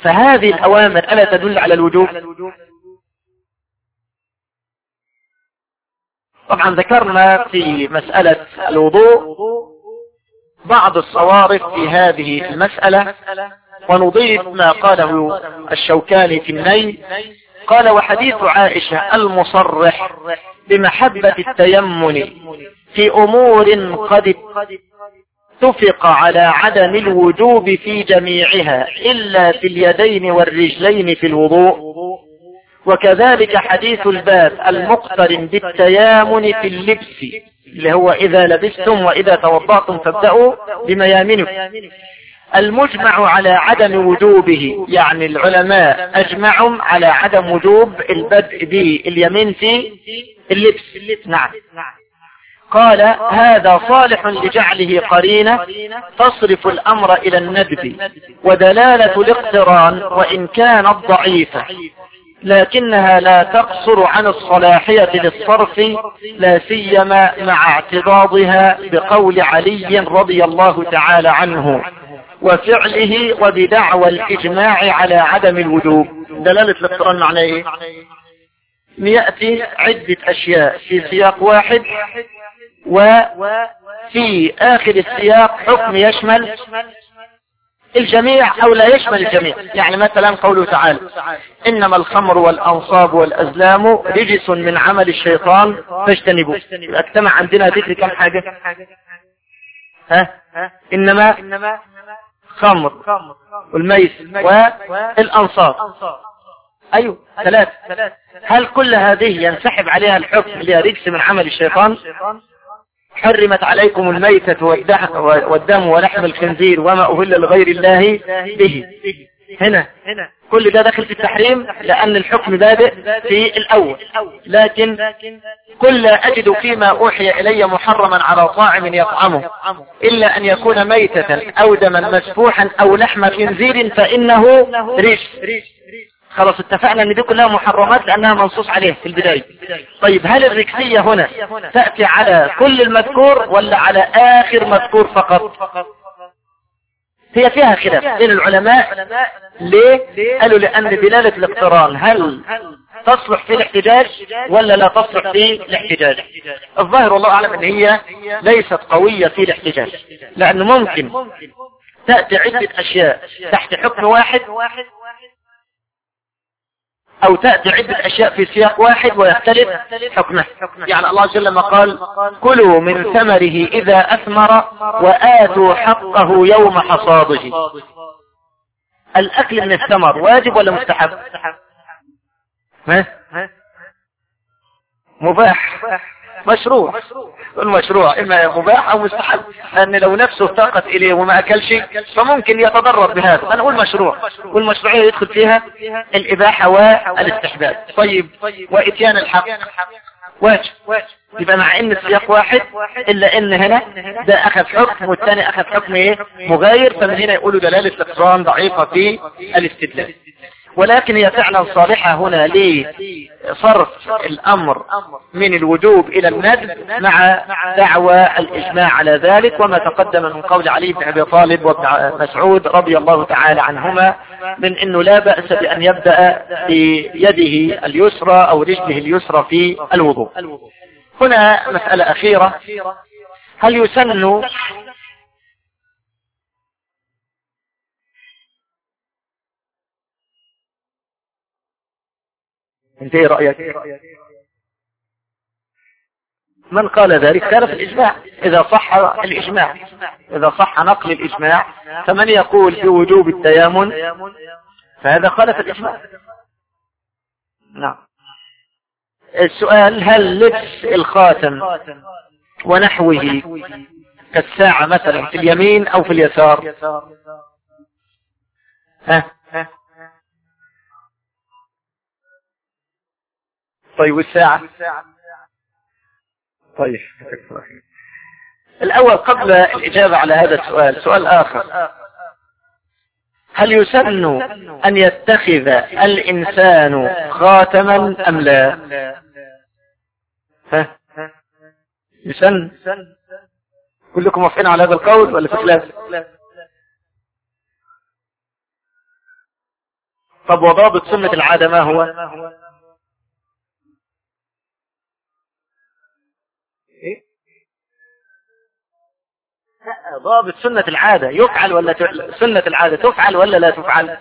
[SPEAKER 1] فهذه الأوامر ألا تدل على الوجوب؟ طبعا ذكرنا في مسألة الوضوء بعض الصوارف في هذه المسألة. ونضيف ما قاله الشوكاني في النيل. قال وحديث عائشة المصرح بمحبة التيمن في أمور قد اتفق على عدم الوجوب في جميعها إلا في اليدين والرجلين في الوضوء. وكذلك حديث الباب المقترن بالتيامن في اللبس اللي هو إذا لبستم وإذا توضأتم فابدأوا بميامنكم. المجمع على عدم وجوبه. يعني العلماء أجمعوا على عدم وجوب البدء باليمين في اللبس. نعم. قال هذا صالح لجعله قرينة تصرف الأمر إلى الندب ودلالة الاقتران وإن كانت ضعيفة. لكنها لا تقصر عن الصلاحية للصرف لا سيما مع اعتضاضها بقول علي رضي الله تعالى عنه. وفعله وبدعوى الإجماع على عدم الوجوب. دلالة الاقتران معناه إيه؟ يأتي عدة أشياء في سياق واحد وفي آخر السياق حكم يشمل الجميع أو لا يشمل الجميع. يعني مثلا قوله تعالى إنما الخمر والأنصاب والأزلام رجس من عمل الشيطان فاجتنبوه. اجتمع عندنا ذكر كم حاجة؟ ها؟ إنما خمر والميس والأنصاب أيوه ثلاث هل كل هذه ينسحب عليها الحكم اللي من عمل الشيطان؟ حرمت عليكم الميتة والدم ولحم الخنزير وما أهل لغير الله به. هنا. كل ده داخل في التحريم لأن الحكم بادئ في الأول. لكن كل أجد فيما أوحي إلي محرما على طاعم يطعمه. إلا أن يكون ميتة أو دما مسفوحا أو لحم خنزير فإنه ريش. خلاص اتفقنا إن دي كلها محرمات لأنها منصوص عليها في البداية. طيب هل الركسية هنا تأتي على كل المذكور ولا على آخر مذكور فقط؟ هي فيها خلاف بين العلماء ليه قالوا لأن دلالة الاقتران هل تصلح في الاحتجاج ولا لا تصلح في الاحتجاج؟ الظاهر والله أعلم إن هي ليست قوية في الاحتجاج لأنه ممكن تأتي عدة أشياء تحت حكم واحد أو تأتي عدة أشياء في سياق واحد ويختلف حكمه. يعني الله جل ما قال كلوا من ثمره إذا أثمر وآتوا حقه يوم حصاده. الأكل من الثمر واجب ولا مستحب؟ مباح. مشروع. المشروع إما مباح أو مستحب. لأن لو نفسه طاقت إليه وما اكلش فممكن يتضرر بهذا. أنا أقول مشروع. والمشروعية يدخل فيها الإباحة والاستحباب. طيب وإتيان الحق. واجب. يبقى مع إن السياق واحد إلا إن هنا ده أخذ حكم والثاني أخذ حكم إيه؟ مغاير. فمن هنا يقولوا دلالة الاقتران ضعيفة في الاستدلال. ولكن هي فعلا صالحة هنا لصرف الأمر من الوجوب إلى الندب مع دعوى الإجماع على ذلك وما تقدم من قول علي بن أبي طالب وابن مسعود رضي الله تعالى عنهما من أنه لا بأس بأن يبدأ بيده اليسرى أو رجله اليسرى في الوضوء. هنا مسألة أخيرة. هل يسن انت إيه رأيك. من قال ذلك؟ في الإجماع. إذا صح الإجماع. إذا صح نقل الإجماع فمن يقول بوجوب التيامن؟ فهذا خالف الإجماع. نعم. السؤال هل لبس الخاتم ونحوه كالساعة مثلا في اليمين أو في اليسار؟ ها؟ طيب والساعة؟ طيب الأول قبل الإجابة على هذا السؤال سؤال آخر. هل يسن أن يتخذ الإنسان خاتما أم لا؟ ها؟ يسن؟ كلكم موافقين على هذا القول ولا في خلاف؟ طب وضابط سنة العادة ما هو؟ ضابط سنة العادة يفعل ولا ت... سنة العادة تفعل ولا لا تفعل؟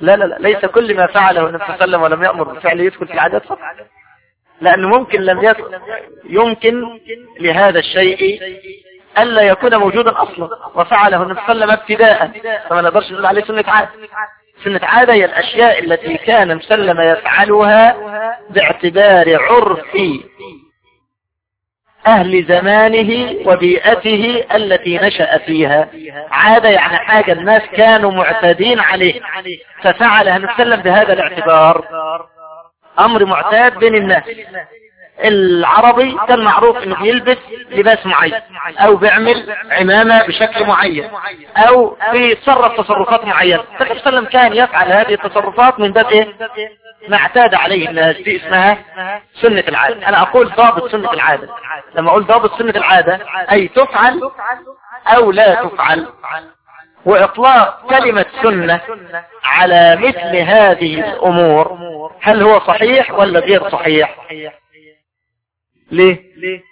[SPEAKER 1] لا لا لا ليس كل ما فعله النبي صلى الله عليه وسلم ولم يأمر بفعله يدخل في العادات فقط لأنه ممكن لم يكن يمكن لهذا الشيء ألا يكون موجودا أصلا وفعله النبي صلى الله عليه وسلم ابتداء فما نقدرش نقول عليه سنة عادة. سنة عادة هي الأشياء التي كان مسلم يفعلها باعتبار عرف أهل زمانه وبيئته التي نشأ فيها. عادة يعني حاجة الناس كانوا معتادين عليه ففعلها وسلم بهذا الاعتبار. أمر معتاد بين الناس. العربي كان معروف إنه بيلبس لباس معين أو بيعمل عمامة بشكل معين أو بيتصرف تصرفات معينة. النبي صلى الله عليه وسلم كان يفعل هذه التصرفات من باب إيه؟ ما اعتاد عليه الناس. دي اسمها سنة العادة. أنا أقول ضابط سنة العادة. لما أقول ضابط سنة العادة أي تفعل أو لا تفعل. وإطلاق كلمة سنة على مثل هذه الأمور هل هو صحيح ولا غير صحيح؟ ليه؟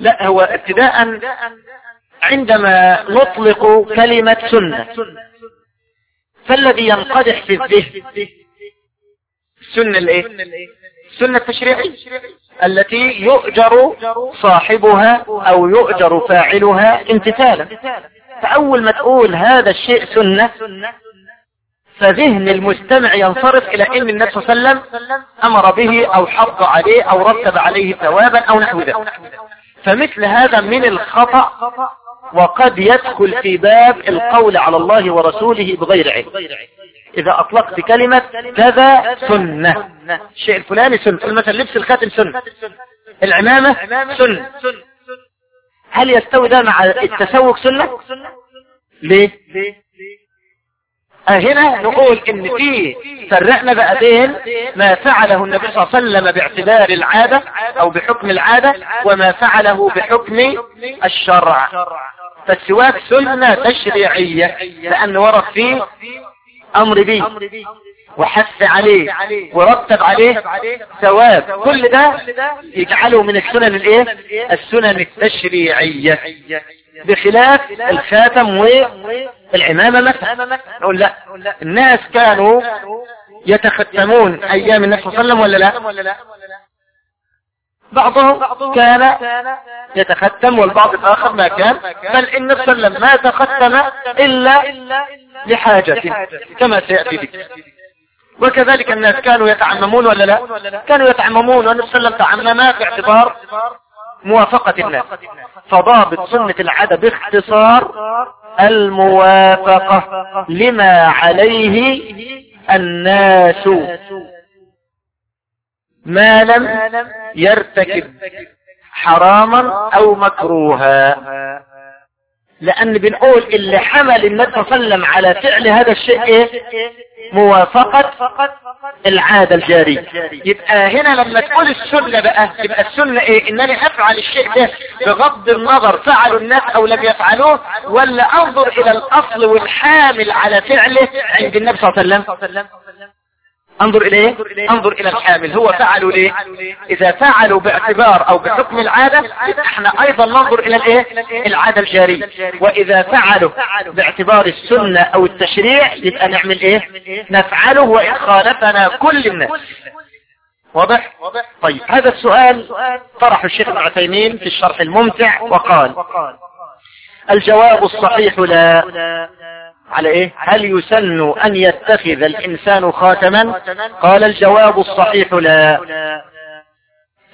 [SPEAKER 1] لا هو ابتداء عندما نطلق كلمة سنة. فالذي ينقدح في الذهن السنة الإيه؟ السنة التشريعية التي يؤجر صاحبها أو يؤجر فاعلها امتثالا. فأول ما تقول هذا الشيء سنة فذهن المستمع ينصرف إلى ان النبي صلى الله عليه وسلم أمر به أو حض عليه أو رتب عليه ثوابا أو نحو ذلك. فمثل هذا من الخطأ وقد يدخل في باب القول على الله ورسوله بغير علم. إذا أطلقت كلمة كذا سنة. الشيء الفلاني سنة. مثلا لبس الخاتم سنة. العمامة سنة. هل يستوي ده مع التسوق سنة؟ ليه؟ هنا نقول إن في فرقنا بقى بين ما فعله النبي صلى الله عليه وسلم باعتبار العادة أو بحكم العادة وما فعله بحكم الشرع. فالسواك سنة تشريعية لأن ورد فيه أمر به وحث عليه ورتب عليه ثواب. كل ده يجعله من السنن الايه؟ السنن التشريعية. بخلاف الخاتم والعمامة مثلا. نقول لا. الناس كانوا يتختمون أيام النبي صلى الله عليه وسلم ولا لا؟ بعضهم كان يتختم والبعض الآخر ما كان. بل عليه وسلم ما تختم إلا لحاجة كما سيأتي بك. وكذلك الناس كانوا يتعممون ولا لا؟ كانوا يتعممون والنبي صلى الله عليه وسلم باعتبار موافقة الناس. فضابط سنة العادة باختصار الموافقة لما عليه الناس. ما لم يرتكب حراما أو مكروها. لأن بنقول اللي حمل النبي صلى الله عليه وسلم على فعل هذا الشيء إيه؟ موافقة العادة الجارية. يبقى هنا لما تقول السنة بقى يبقى السنة إيه؟ إنني أفعل الشيء ده بغض النظر فعلوا الناس أو لم يفعلوه ولا أنظر إلى الأصل والحامل على فعله عند النبي صلى الله عليه وسلم؟ انظر إليه انظر إلى الحامل. هو فعلوا ليه؟ إذا فعلوا باعتبار أو بحكم العادة إحنا أيضا ننظر إلى الإيه؟ العادة الجارية. وإذا فعلوا باعتبار السنة أو التشريع يبقى نعمل إيه؟ نفعله وإن خالفنا كل الناس. واضح؟ طيب هذا السؤال طرح الشيخ ابن عثيمين في الشرح الممتع وقال الجواب الصحيح لا. على إيه؟ هل يسن أن يتخذ الإنسان خاتما؟ قال الجواب الصحيح لا.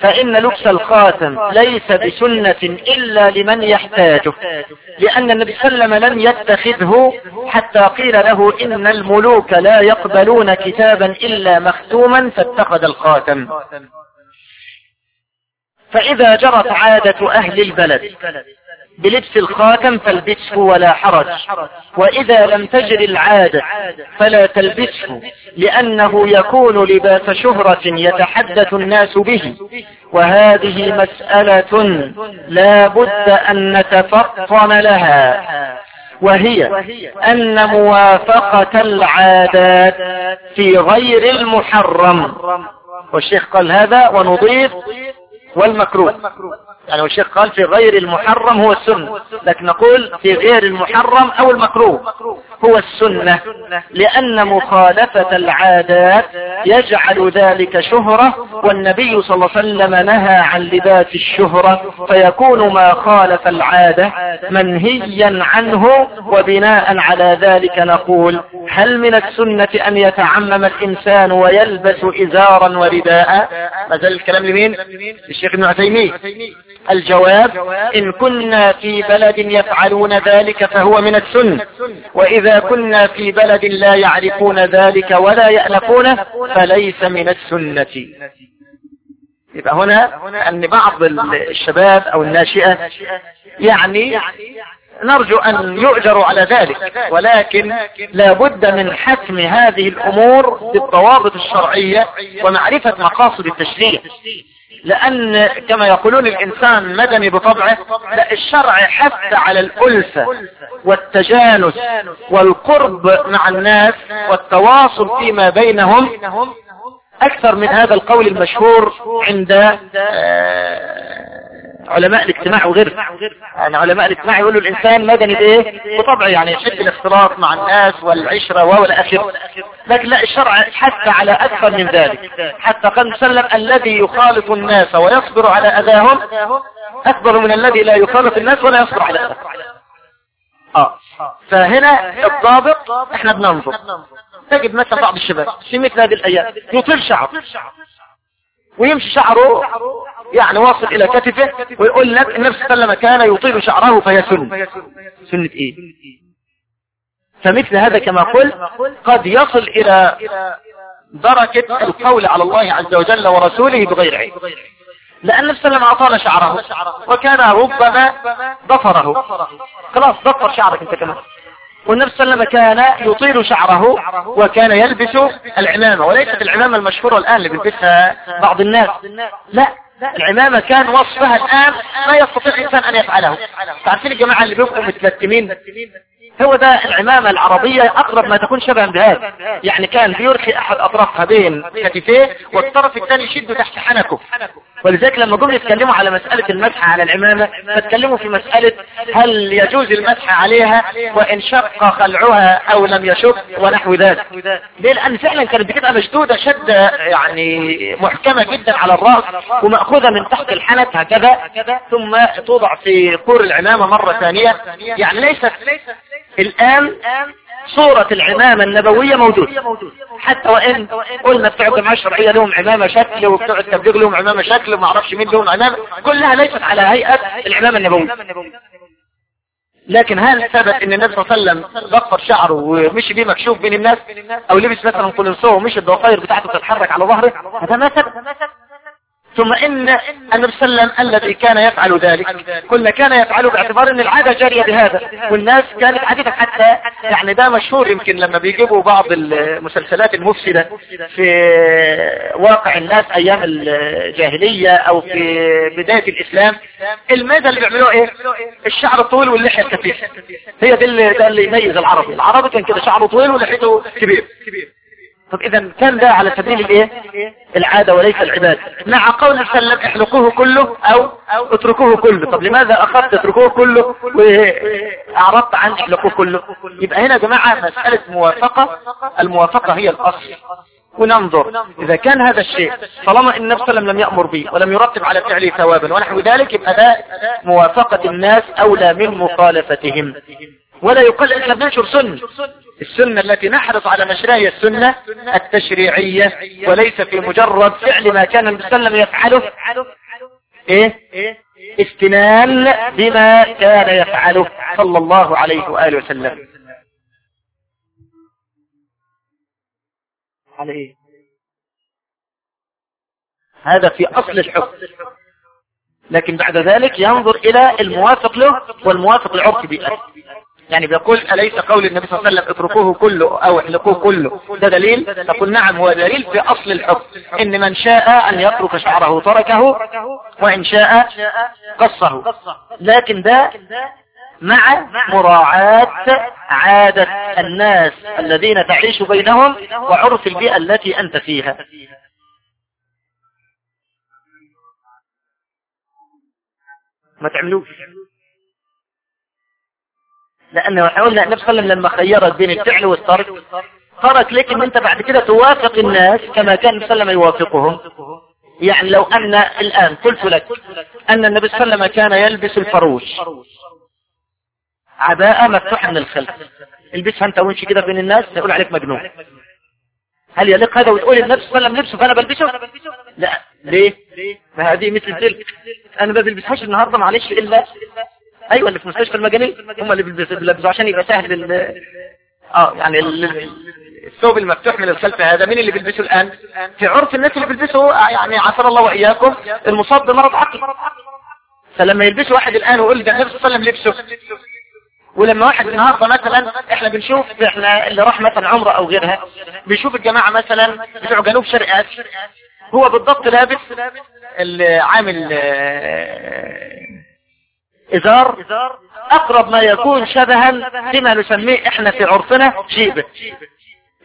[SPEAKER 1] فإن لبس الخاتم ليس بسنة إلا لمن يحتاجه لأن النبي صلى الله عليه وسلم لم يتخذه حتى قيل له إن الملوك لا يقبلون كتابا إلا مختوما فاتخذ الخاتم. فإذا جرت عادة أهل البلد بلبس الخاتم فالبسه ولا حرج. وإذا لم تجر العادة فلا تلبسه لأنه يكون لباس شهرة يتحدث الناس به. وهذه مسألة لا بد أن نتفطن لها. وهي أن موافقة العادات في غير المحرم. والشيخ قال هذا ونضيف والمكروه. يعني الشيخ قال في غير المحرم هو السنة. لكن نقول في غير المحرم أو المكروه. هو السنة. لأن مخالفة العادات يجعل ذلك شهرة والنبي صلى الله عليه وسلم نهى عن لباس الشهرة فيكون ما خالف العادة منهيا عنه وبناء على ذلك نقول هل من السنة أن يتعمم الإنسان ويلبس إزارا ورداء؟ ما زال الكلام لمين؟ الشيخ ابن عثيمين. الجواب إن كنا في بلد يفعلون ذلك فهو من السنة. وإذا كنا في بلد لا يعرفون ذلك ولا يألفونه فليس من السنة. يبقى هنا أن بعض الشباب أو الناشئة يعني نرجو أن يؤجروا على ذلك ولكن لا بد من حسم هذه الأمور بالضوابط الشرعية ومعرفة مقاصد التشريع. لأن كما يقولون الإنسان مدني بطبعه لا الشرع حث على الألفة والتجانس والقرب مع الناس والتواصل فيما بينهم أكثر من هذا القول المشهور عند آه، علماء الاجتماع وغيره يعني علماء الاجتماع يقولوا الإنسان مدني بايه بطبعه يعني يحب الاختلاط مع الناس والعشرة والى اخره لكن لا الشرع حث على أكثر من ذلك. حتى قال سلم الذي يخالط الناس ويصبر على أذاهم أكبر من الذي لا يخالط الناس ولا يصبر على أذاهم. آه. فهنا الضابط إحنا بننظر. تجد مثلا بعض الشباب في مثل هذه الأيام يطيل شعر. ويمشي شعره يعني واصل إلى كتفه ويقول لك النبي صلى الله عليه وسلم كان يطيل شعره فهي سنة سنة إيه؟ فمثل هذا كما قلت قد يصل إلى دركة القول على الله عز وجل ورسوله بغير عين لأن النبي صلى الله عليه وسلم أطال شعره وكان ربما ضفره خلاص ضفر شعرك أنت كمان. والنبي صلى الله عليه وسلم كان يطيل شعره وكان يلبس العمامة وليست العمامة المشهورة الآن اللي بيلبسها بعض الناس. لا العمامة كان وصفها الآن ما يستطيع الإنسان أن يفعله. تعرفين الجماعة اللي بيبقوا متلتمين هو ده العمامة العربية أقرب ما تكون شبها بهذا يعني كان بيرخي أحد أطرافها بين كتفيه والطرف الثاني يشده تحت حنكه. ولذلك لما جم يتكلموا على مسألة المسح على العمامة فتكلموا في مسألة هل يجوز المسح عليها وإن شق خلعها أو لم يشق ونحو ذلك. ليه؟ لأن فعلا كانت بتبقى مشدودة شدة يعني محكمة جدا على الرأس ومأخوذة من تحت الحنك هكذا. ثم توضع في كور العمامة مرة ثانية. يعني ليست الآن صورة العمامة النبوية موجودة. حتى وإن قلنا بتوع الجماعة الشرعية لهم عمامة شكل وبتوع التبليغ لهم عمامة شكل وما أعرفش مين لهم عمامة كلها ليست على هيئة العمامة النبوية. لكن هل ثبت إن النبي صلى الله عليه وسلم ضفر شعره ومشي بيه مكشوف بين الناس أو لبس مثلا قلنسوه ومشي الضفاير بتاعته تتحرك على ظهره؟ هذا ما ثبت. ثم إن النبي صلى الله عليه وسلم الذي كان يفعل ذلك قلنا كان يفعله باعتبار إن العادة جارية بهذا والناس كانت عادة حتى يعني ده مشهور يمكن لما بيجيبوا بعض المسلسلات المفسدة في واقع الناس أيام الجاهلية أو في بداية الإسلام الماذا اللي بيعملوه إيه؟ الشعر الطويل واللحية الكثيفة هي ده اللي يميز العربي. العربي كان كده شعره طويل ولحيته كبير. طب اذا كان ده على سبيل الإيه؟ العادة وليس العبادة. مع قول وسلم احلقوه كله أو اتركوه كله. طب لماذا أخذت اتركوه كله وأعرضت عن احلقوه كله؟ يبقى هنا يا جماعة مسألة موافقة. الموافقة هي الأصل. وننظر. إذا كان هذا الشيء طالما النبي صلى لم يأمر به ولم يرتب على فعله ثوابا ونحو ذلك يبقى ده موافقة الناس أولى من مخالفتهم. ولا يقال إحنا بننشر سنة. السنة التي نحرص على نشرها السنة التشريعية وليس في مجرد فعل ما كان المسلم يفعله. إيه؟ استنان بما كان يفعله صلى الله عليه وآله وسلم. على إيه هذا في أصل الحكم. لكن بعد ذلك ينظر إلى الموافق له والموافق العرف بأسف يعني بيقول أليس قول النبي صلى الله عليه وسلم اتركوه كله أو احلقوه كله؟ ده دليل؟ تقول نعم هو دليل في أصل الحكم. إن من شاء أن يترك شعره تركه وإن شاء قصه. لكن ده مع مراعاة عادة الناس الذين تعيش بينهم وعرف البيئة التي أنت فيها. ما تعملوش. لأنه قلنا النبي صلى الله عليه وسلم لما خيرك بين الفعل والترك ترك لك ان أنت بعد كده توافق الناس كما كان النبي صلى الله عليه وسلم يوافقهم. يعني لو أن الآن قلت لك أن النبي صلى الله عليه وسلم كان يلبس الفروش عباءة مفتوحة من الخلف البسها انت وانش كده بين الناس تقول عليك مجنون. هل يليق هذا وتقول النبي صلى الله عليه وسلم لبسه فأنا بلبسه؟ لا. ليه؟ ما هذه مثل تلك. أنا ما بلبسهاش النهارده معلش إلا أيوه اللي في مستشفى المجانين هم اللي بيلبسوا عشان يبقى سهل آه يعني الثوب المفتوح من الخلف هذا. مين اللي بيلبسه الآن؟ في عرف الناس اللي بيلبسه يعني عفر الله وإياكم. المصاب بمرض عقل. فلما يلبسه واحد الآن ويقول ده النبي صلى الله عليه وسلم لبسه. ولما واحد النهارده مثلا إحنا بنشوف إحنا اللي راح مثلا عمرة أو غيرها بيشوف الجماعة مثلا بتوع جنوب شرق اسيا هو بالضبط لابس عامل إزار أقرب ما يكون شبها فيما نسميه إحنا في عرفنا شيبه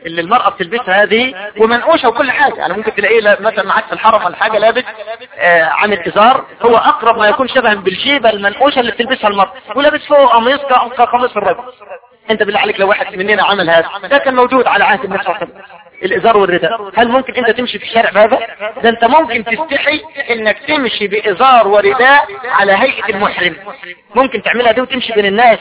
[SPEAKER 1] اللي المرأة بتلبسها هذه ومنقوشة وكل حاجة. يعني ممكن تلاقيه مثلا معاك في الحرم ولا حاجة لابس آه عن الإزار هو أقرب ما يكون شبها بالشيبة المنقوشة اللي بتلبسها المرأة. ولابس فوق قميص كقميص الرجل. أنت بالله عليك لو واحد مننا عمل هذا. ده كان موجود على عهد النبي صلى الله عليه وسلم. الإزار والرداء. هل ممكن أنت تمشي في الشارع بهذا ده أنت ممكن تستحي إنك تمشي بإزار ورداء على هيئة المحرم. ممكن تعملها دي وتمشي بين الناس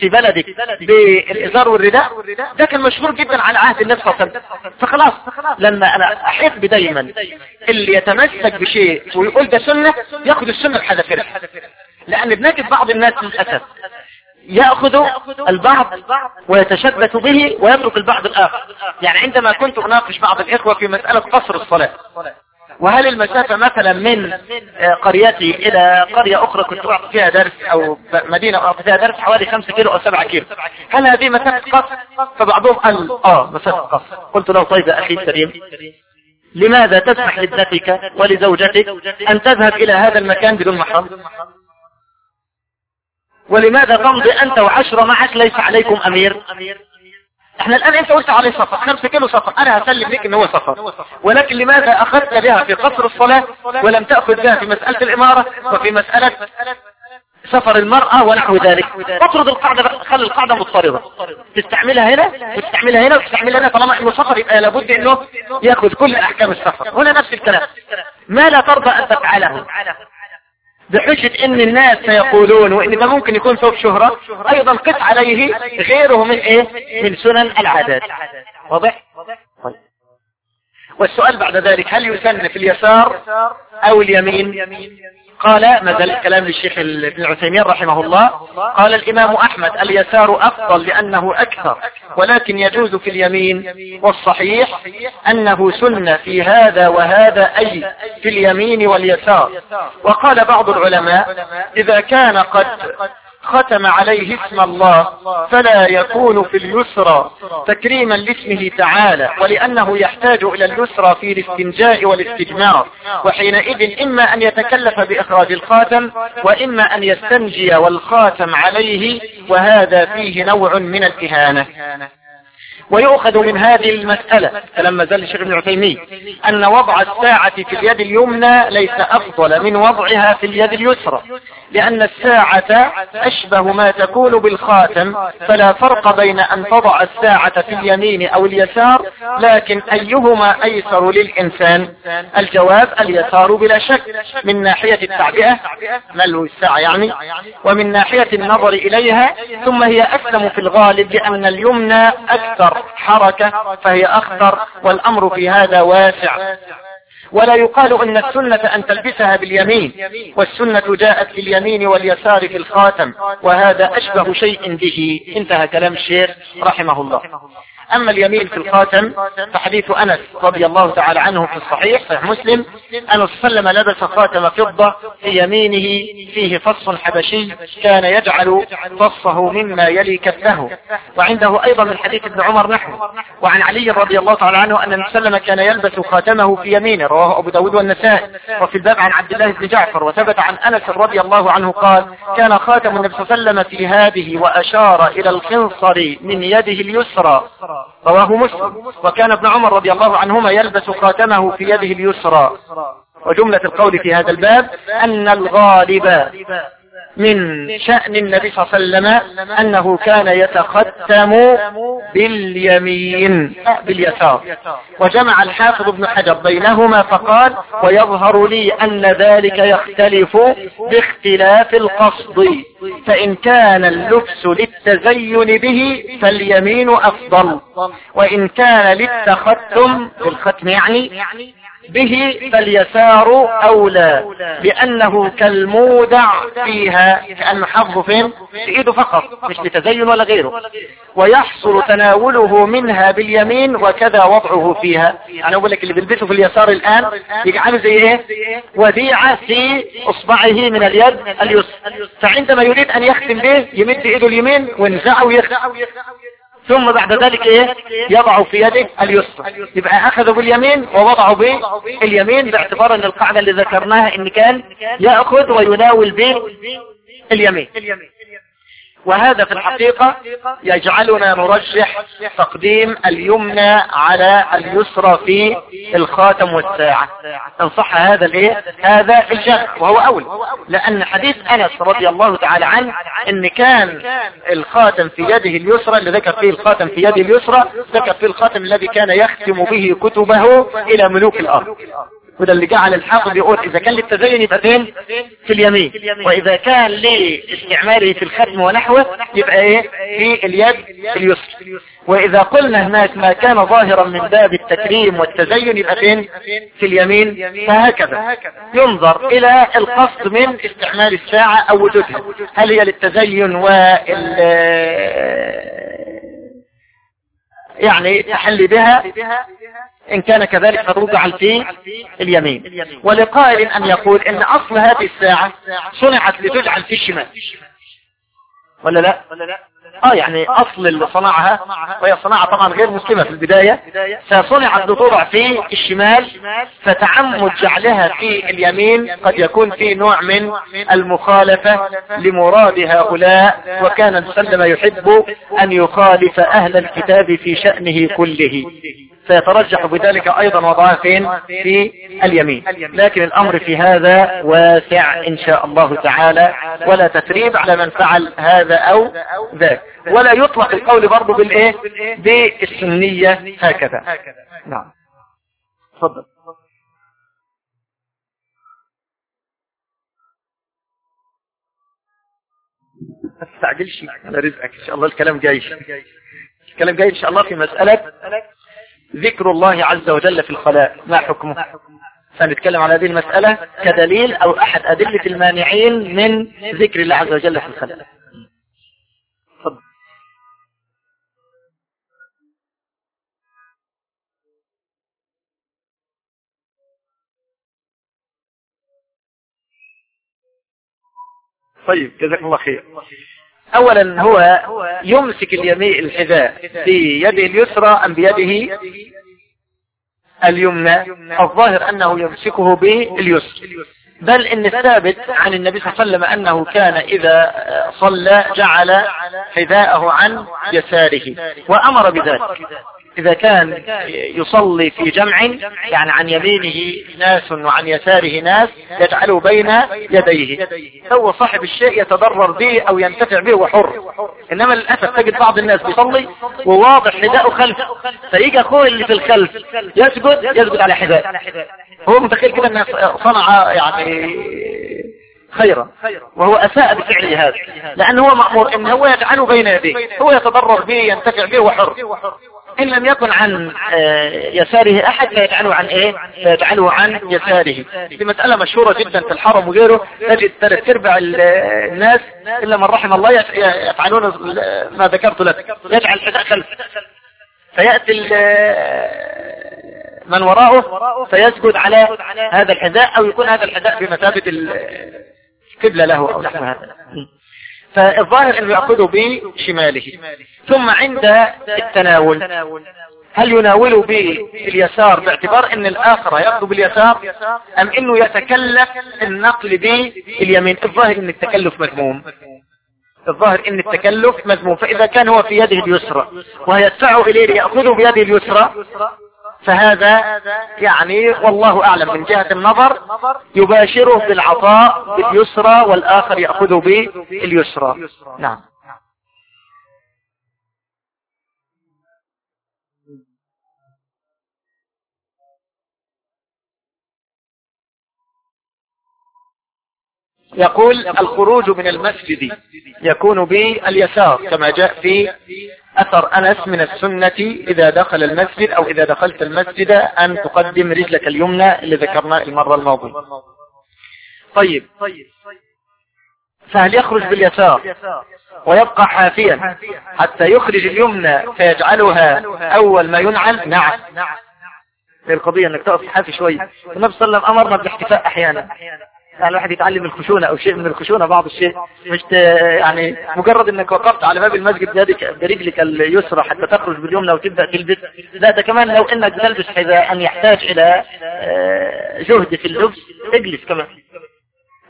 [SPEAKER 1] في بلدك بالإزار والرداء؟ ده كان مشهور جدا على عهد النبي صلى الله عليه وسلم. فخلاص لما أنا أحب دايما اللي يتمسك بشيء ويقول ده سنة ياخد السنة بحذافيرها لأن بنجد بعض الناس للأسف يأخذ البعض ويتشبث به ويترك البعض الآخر. يعني عندما كنت أناقش بعض الإخوة في مسألة قصر الصلاة وهل المسافة مثلا من قريتي إلى قرية أخرى كنت أعطي فيها درس أو مدينة أعطي فيها درس حوالي 5 كيلو أو 7 كيلو؟ هل هذه مسافة قصر؟ فبعضهم قال آه مسافة قصر. قلت له طيب أخي الكريم لماذا تسمح لابنتك ولزوجتك أن تذهب إلى هذا المكان بدون محرم؟ ولماذا تمضي أنت وعشرة معك ليس عليكم أمير؟ إحنا الآن أنت قلت عليه سفر خمسة كيلو سفر أنا هسلم لك ان هو سفر. ولكن لماذا أخذت بها في قصر الصلاة ولم تأخذ بها في مسألة الإمارة وفي مسألة سفر المرأة ونحو ذلك؟ اطرد القاعدة خلي القاعدة مضطردة تستعملها هنا؟ وتستعملها هنا وتستعملها هنا طالما إنه سفر يبقى لابد إنه يأخذ كل أحكام السفر. هنا نفس الكلام. ما لا ترضى أن تفعله. بحجة إن الناس سيقولون وإن ده ممكن يكون ثوب شهرة أيضا قس عليه غيره من إيه؟ من سنن العادات. واضح. والسؤال بعد ذلك هل يسن في اليسار أو اليمين؟ قال ما زال الكلام للشيخ ابن عثيمين رحمه الله قال الإمام أحمد اليسار أفضل لأنه أكثر ولكن يجوز في اليمين والصحيح أنه سن في هذا وهذا أي في اليمين واليسار. وقال بعض العلماء إذا كان قد ختم عليه اسم الله فلا يكون في اليسرى تكريما لاسمه تعالى ولأنه يحتاج إلى اليسرى في الاستنجاء والاستجمار وحينئذ إما أن يتكلف بإخراج الخاتم وإما أن يستنجي والخاتم عليه وهذا فيه نوع من الإهانة ويؤخذ من هذه المسألة فلما زال الشيخ ابن عثيمين أن وضع الساعة في اليد اليمنى ليس أفضل من وضعها في اليد اليسرى لأن الساعة أشبه ما تكون بالخاتم فلا فرق بين أن تضع الساعة في اليمين أو اليسار لكن أيهما أيسر للإنسان؟ الجواب اليسار بلا شك من ناحية التعبئة ملو الساعة يعني ومن ناحية النظر إليها ثم هي أسلم في الغالب لأن اليمنى أكثر. حركة فهي أخطر والأمر في هذا واسع. ولا يقال إن السنة أن تلبسها باليمين والسنة جاءت في اليمين واليسار في الخاتم وهذا أشبه شيء به. انتهى كلام الشيخ رحمه الله. أما اليمين في الخاتم فحديث أنس رضي الله تعالى عنه في الصحيح صحيح مسلم أنس سلم لبس خاتم فضة في يمينه فيه فص حبشي كان يجعل فصه مما يلي كفه. وعنده أيضا من حديث ابن عمر نحو وعن علي رضي الله تعالى عنه أن سلم كان يلبس خاتمه في يمينه رواه أبو داود والنسائي. وفي الباب عن عبد الله بن جعفر وثبت عن أنس رضي الله عنه قال كان خاتم النبي صلى الله عليه وسلم في هذه وأشار إلى الخنصر من يده اليسرى رواه مسلم. وكان ابن عمر رضي الله عنهما يلبس خاتمه في يده اليسرى. وجملة القول في هذا الباب أن الغالب من شأن النبي صلى الله عليه وسلم أنه كان يتختم باليمين باليسار. وجمع الحافظ ابن حجر بينهما فقال ويظهر لي أن ذلك يختلف باختلاف القصد. فإن كان اللبس للتزين به فاليمين أفضل. وإن كان للتختم بالختم يعني به فاليسار أولى. لأنه كالمودع فيها كأنه حظه فين؟ في إيده فقط مش لتزين ولا غيره. ويحصل تناوله منها باليمين وكذا وضعه فيها. أنا أقول لك اللي بيلبسه في اليسار الآن يجعله زي إيه؟ وديعة في إصبعه من اليد اليسر فعندما يريد أن يختم به يمد إيده اليمين وينزعه ويختم. ثم بعد ذلك إيه؟ يضع في يده اليسرى. يبقى أخذه باليمين ووضعه باليمين باعتبار أن القاعدة اللي ذكرناها إن كان يأخذ ويناول باليمين وهذا في الحقيقة يجعلنا نرجح تقديم اليمنى على اليسرى في الخاتم والساعة. إن صح هذا الإيه؟ هذا الجهل وهو أول. لأن حديث أنس رضي الله تعالى عنه إن كان الخاتم في يده اليسرى اللي ذكر فيه الخاتم في يده اليسرى ذكر فيه الخاتم الذي كان يختم به كتبه إلى ملوك الأرض. وده اللي جعل الحافظ يقول إذا كان للتزين يبقى فين؟ في اليمين. وإذا كان لاستعماله في الختم ونحوه يبقى إيه؟ في اليد اليسر وإذا قلنا هناك ما كان ظاهرا من باب التكريم والتزين يبقى فين؟ في اليمين. فهكذا. ينظر إلى القصد من استعمال الساعة أو وجودها. هل هي للتزين وال يعني تحلي بها إن كان كذلك فتوضع في اليمين. ولقائل أن يقول إن أصل هذه الساعة صنعت لتجعل في الشمال. ولا لا؟ آه يعني أصل اللي صنعها وهي صناعة طبعا غير مسلمة في البداية. فصنعت لتوضع في الشمال فتعمد جعلها في اليمين قد يكون في نوع من المخالفة لمراد هؤلاء وكان المسلم يحب أن يخالف أهل الكتاب في شأنه كله. سيترجح بذلك أيضا وضعها فين في اليمين. لكن الأمر في هذا واسع إن شاء الله تعالى ولا تثريب على من فعل هذا أو ذاك. ولا يطلق القول برضه بالإيه؟ بالسنية هكذا. نعم. تفضل. ما تستعجلش على رزقك إن شاء الله الكلام جاي الكلام جاي إن شاء الله في مسألة ذكر الله عز وجل في الخلاء. ما حكمه؟ سنتكلم على هذه المسألة كدليل أو أحد أدلة المانعين من ذكر الله عز وجل في الخلاء. طيب جزاكم الله خير. اولا هو يمسك اليمين الحذاء بيده اليسرى أم بيده اليمنى. الظاهر أنه يمسكه باليسر بل إن الثابت عن النبي صلى الله عليه وسلم أنه كان إذا صلى جعل حذاءه عن يساره وأمر بذلك. إذا كان يصلي في جمع يعني عن يمينه ناس وعن يساره ناس يجعله بين يديه. هو صاحب الشيء يتضرر به أو ينتفع به وحر. إنما للأسف تجد بعض الناس بيصلي وواضح حذاءه خلف. فيجي أخوه اللي في الخلف يسجد يسجد على حذاء. هو متخيل كده أنه صنع يعني خيرا. وهو أساء بفعله هذا. لأنه هو مأمور إن هو يجعله بين يديه. هو يتضرر به ينتفع به وحر. إن لم يكن عن آه، يساره أحد فيجعله عن إيه؟ فيجعله عن يساره. في مسألة مشهورة جدا في الحرم وغيره تجد ثلاث أرباع الناس إلا من رحم الله يفعلون ما ذكرت لك. يجعل حذاء خلف فيأتي من وراءه فيسجد على هذا الحذاء أو يكون هذا الحذاء بمثابة القبلة له أو نحو هذا. فالظاهر أنه يأخذه بشماله. ثم عند التناول. هل يناوله باليسار باعتبار أن الآخر يأخذ باليسار أم إنه يتكلف النقل باليمين؟ الظاهر أن التكلف مذموم. الظاهر أن التكلف مذموم. فإذا كان هو في يده اليسرى ويدفعه إليه ليأخذه بيده اليسرى فهذا يعني والله أعلم من جهة النظر يباشره بالعطاء باليسرى والآخر يأخذه باليسرى. نعم. يقول الخروج من المسجد يكون باليسار كما جاء في أثر أنس من السنة إذا دخل المسجد أو إذا دخلت المسجد أن تقدم رجلك اليمنى اللي ذكرنا المرة الماضية. طيب. فهل يخرج باليسار ويبقى حافيا حتى يخرج اليمنى فيجعلها أول ما ينعل؟ نعم. القضية إنك تقف حافي شوية. النبي صلى الله عليه وسلم أمرنا بالاحتفاء أحيانا. يعني الواحد يتعلم الخشونة أو شيء من الخشونة بعض الشيء مش يعني مجرد إنك وقفت على باب المسجد برجلك اليسرى حتى تخرج باليمنى وتبدأ تلبس لا ده كمان لو إنك تلبس حذاء أن يحتاج إلى آه، جهد في اللبس اجلس كمان.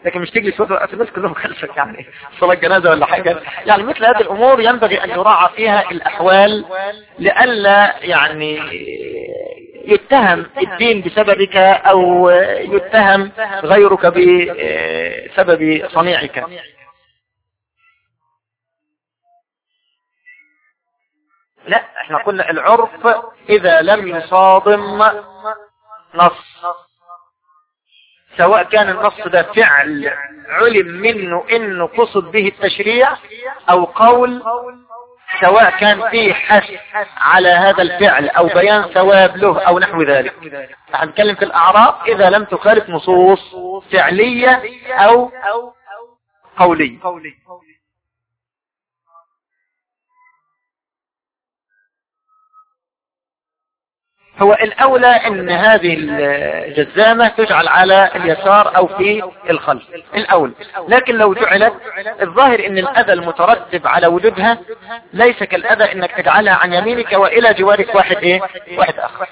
[SPEAKER 1] لكن مش تجلس وتوقف الناس كلهم خلفك يعني. صلاة جنازة ولا حاجة؟ يعني مثل هذه الأمور ينبغي أن يراعى فيها الأحوال لئلا يعني يتهم الدين بسببك أو يتهم غيرك بسبب صنيعك. لا إحنا قلنا العرف إذا لم يصادم نص. سواء كان النص ده فعل علم منه انه قصد به التشريع أو قول سواء كان فيه حث على هذا الفعل أو بيان ثواب له أو نحو ذلك. نحن نتكلم في الاعراض إذا لم تخالف نصوص فعلية أو قولية. هو الأولى أن هذه الجزامة تجعل على اليسار أو في الخلف الأولى لكن لو جعلت الظاهر أن الأذى المترتب على وجودها ليس كالأذى أنك تجعلها عن يمينك وإلى جوارك واحد إيه؟ واحد آخر.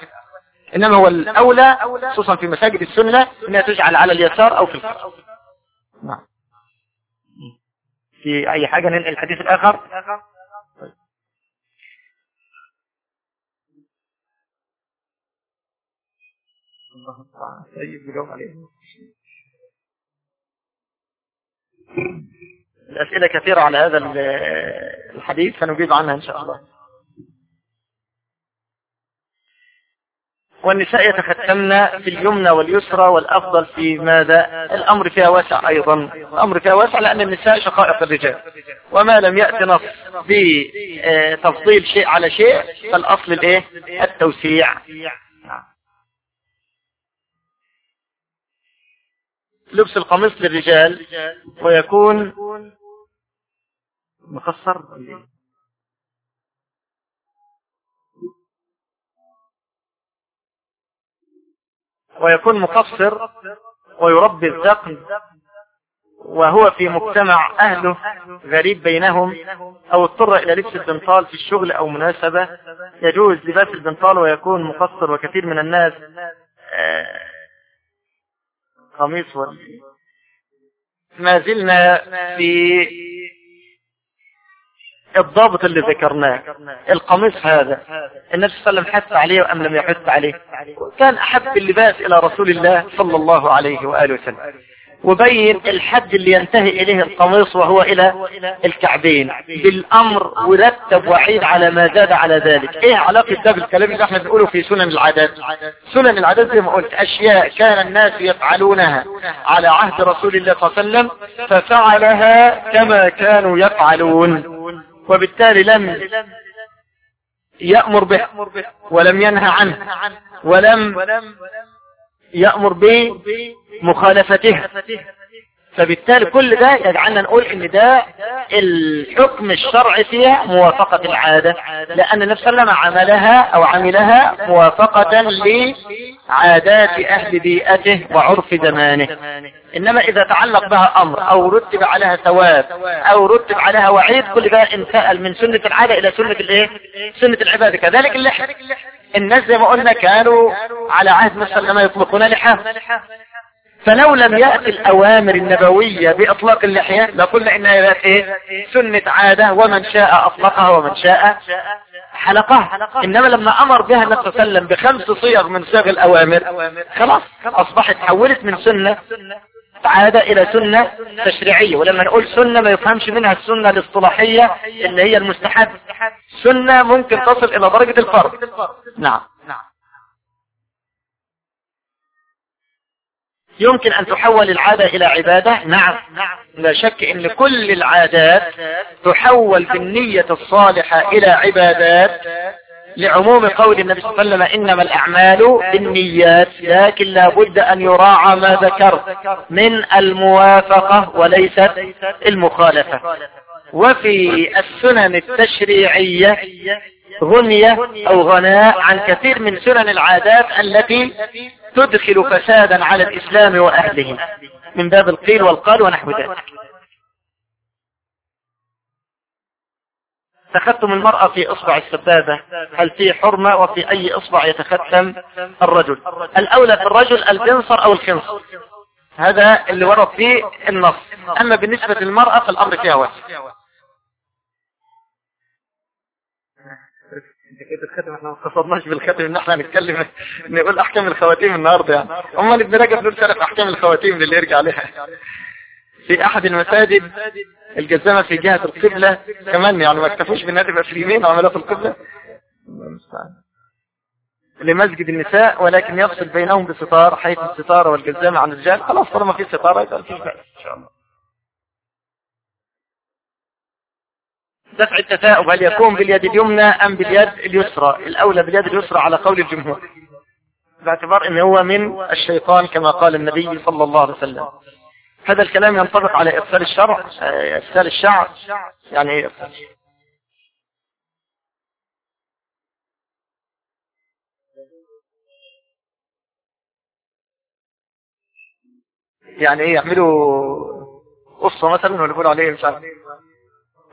[SPEAKER 1] إنما هو الأولى خصوصا في مساجد السنة أنها تجعل على اليسار أو في الخلف. نعم. في أي حاجة ننقل الحديث الآخر؟ الله طيب بجاوب عليهم الأسئلة كثيرة على هذا الحديث سنجيب عنها إن شاء الله. والنساء يتختمن في اليمنى واليسرى والأفضل في ماذا؟ الأمر فيها واسع أيضا. الأمر فيها واسع لأن النساء شقائق الرجال. وما لم يأتي نص بتفضيل شيء على شيء فالأصل الإيه؟ التوسيع. لبس القميص للرجال ويكون مقصر ويكون مقصر ويربي الذقن وهو في مجتمع أهله غريب بينهم أو اضطر إلى لبس البنطال في الشغل أو مناسبة. يجوز لباس البنطال ويكون مقصر وكثير من الناس قميص ما زلنا في الضابط اللي ذكرناه. القميص هذا. النبي صلى الله عليه وسلم حث عليه أم لم يحث عليه. كان أحب اللباس إلى رسول الله صلى الله عليه وآله وسلم. وبين الحد اللي ينتهي إليه القميص وهو إلى الكعبين. بالأمر ورتب وعيد على ما زاد على ذلك. إيه علاقة ده بالكلام اللي إحنا بنقوله في سنن العادات سنن العادات زي ما قلت أشياء كان الناس يفعلونها على عهد رسول الله صلى الله عليه وسلم ففعلها كما كانوا يفعلون. وبالتالي لم يأمر به ولم ينهى عنه ولم يأمر بمخالفتها فبالتالي كل ده يجعلنا نقول إن ده الحكم الشرعي فيها موافقة العادة لأن النبي صلى الله عليه وسلم عملها أو عملها موافقة لعادات أهل بيئته وعرف زمانه. إنما إذا تعلق بها أمر أو رتب عليها ثواب أو رتب عليها وعيد كل ده انتقل من سنة العادة إلى سنة الإيه؟ سنة العبادة. كذلك اللحم. الناس زي ما قلنا كانوا على عهد مثلا لما يطلقون لحام فلو لم يأتي الأوامر النبوية بإطلاق اللحية لقلنا إنها بقت إيه؟ سنة عادة ومن شاء أطلقها ومن شاء حلقها. إنما لما أمر بها النبي صلى الله عليه وسلم بخمس صيغ من صيغ الأوامر خلاص أصبحت تحولت من سنة. عادة إلى سنة تشريعية ولما نقول سنة ما يفهمش منها السنة الاصطلاحية اللي هي المستحب. سنة ممكن تصل إلى درجة الفرض. نعم. يمكن أن تحول العادة إلى عبادة؟ نعم. لا شك أن كل العادات تحول بالنية الصالحة إلى عبادات. لعموم قول النبي صلى الله عليه وسلم إنما الأعمال بالنيات لكن لا بد أن يراعى ما ذكر من الموافقة وليست المخالفة. وفي السنن التشريعية غنية أو غناء عن كثير من سنن العادات التي تدخل فسادا على الإسلام وأهله. من باب القيل والقال ونحو ذلك. تختم المرأة في إصبع السبابة. هل في حرمة؟ وفي أي إصبع يتختم الرجل؟ الأولى في الرجل البنصر أو الخنصر. هذا اللي ورد فيه النص. أما بالنسبة للمرأة فالأمر فيها كيف الختم إحنا ما بالختم ان إحنا نتكلم. نقول احكام الخواتيم النهارده يعني. أمال ابن رجب دول شرف أحكام الخواتيم اللي يرجع لها. في أحد المساجد الجزامة في جهة القبلة كمان يعني ما اكتفوش بالناس تبقى في اليمين وعملها في القبلة لمسجد النساء ولكن يفصل بينهم بستار حيث الستارة والجزامة عن الرجال. خلاص طالما في ستارة يبقى في بأس إن شاء الله. دفع التثاؤب هل يكون باليد اليمنى أم باليد اليسرى؟ الأولى باليد اليسرى على قول الجمهور. باعتبار أنه هو من الشيطان كما قال النبي صلى الله عليه وسلم. هذا الكلام ينطبق على إرسال الشرع إرسال الشعر. يعني إيه يعني إيه يعملوا قصة مثلا ولا يقولوا عليه مش عارف.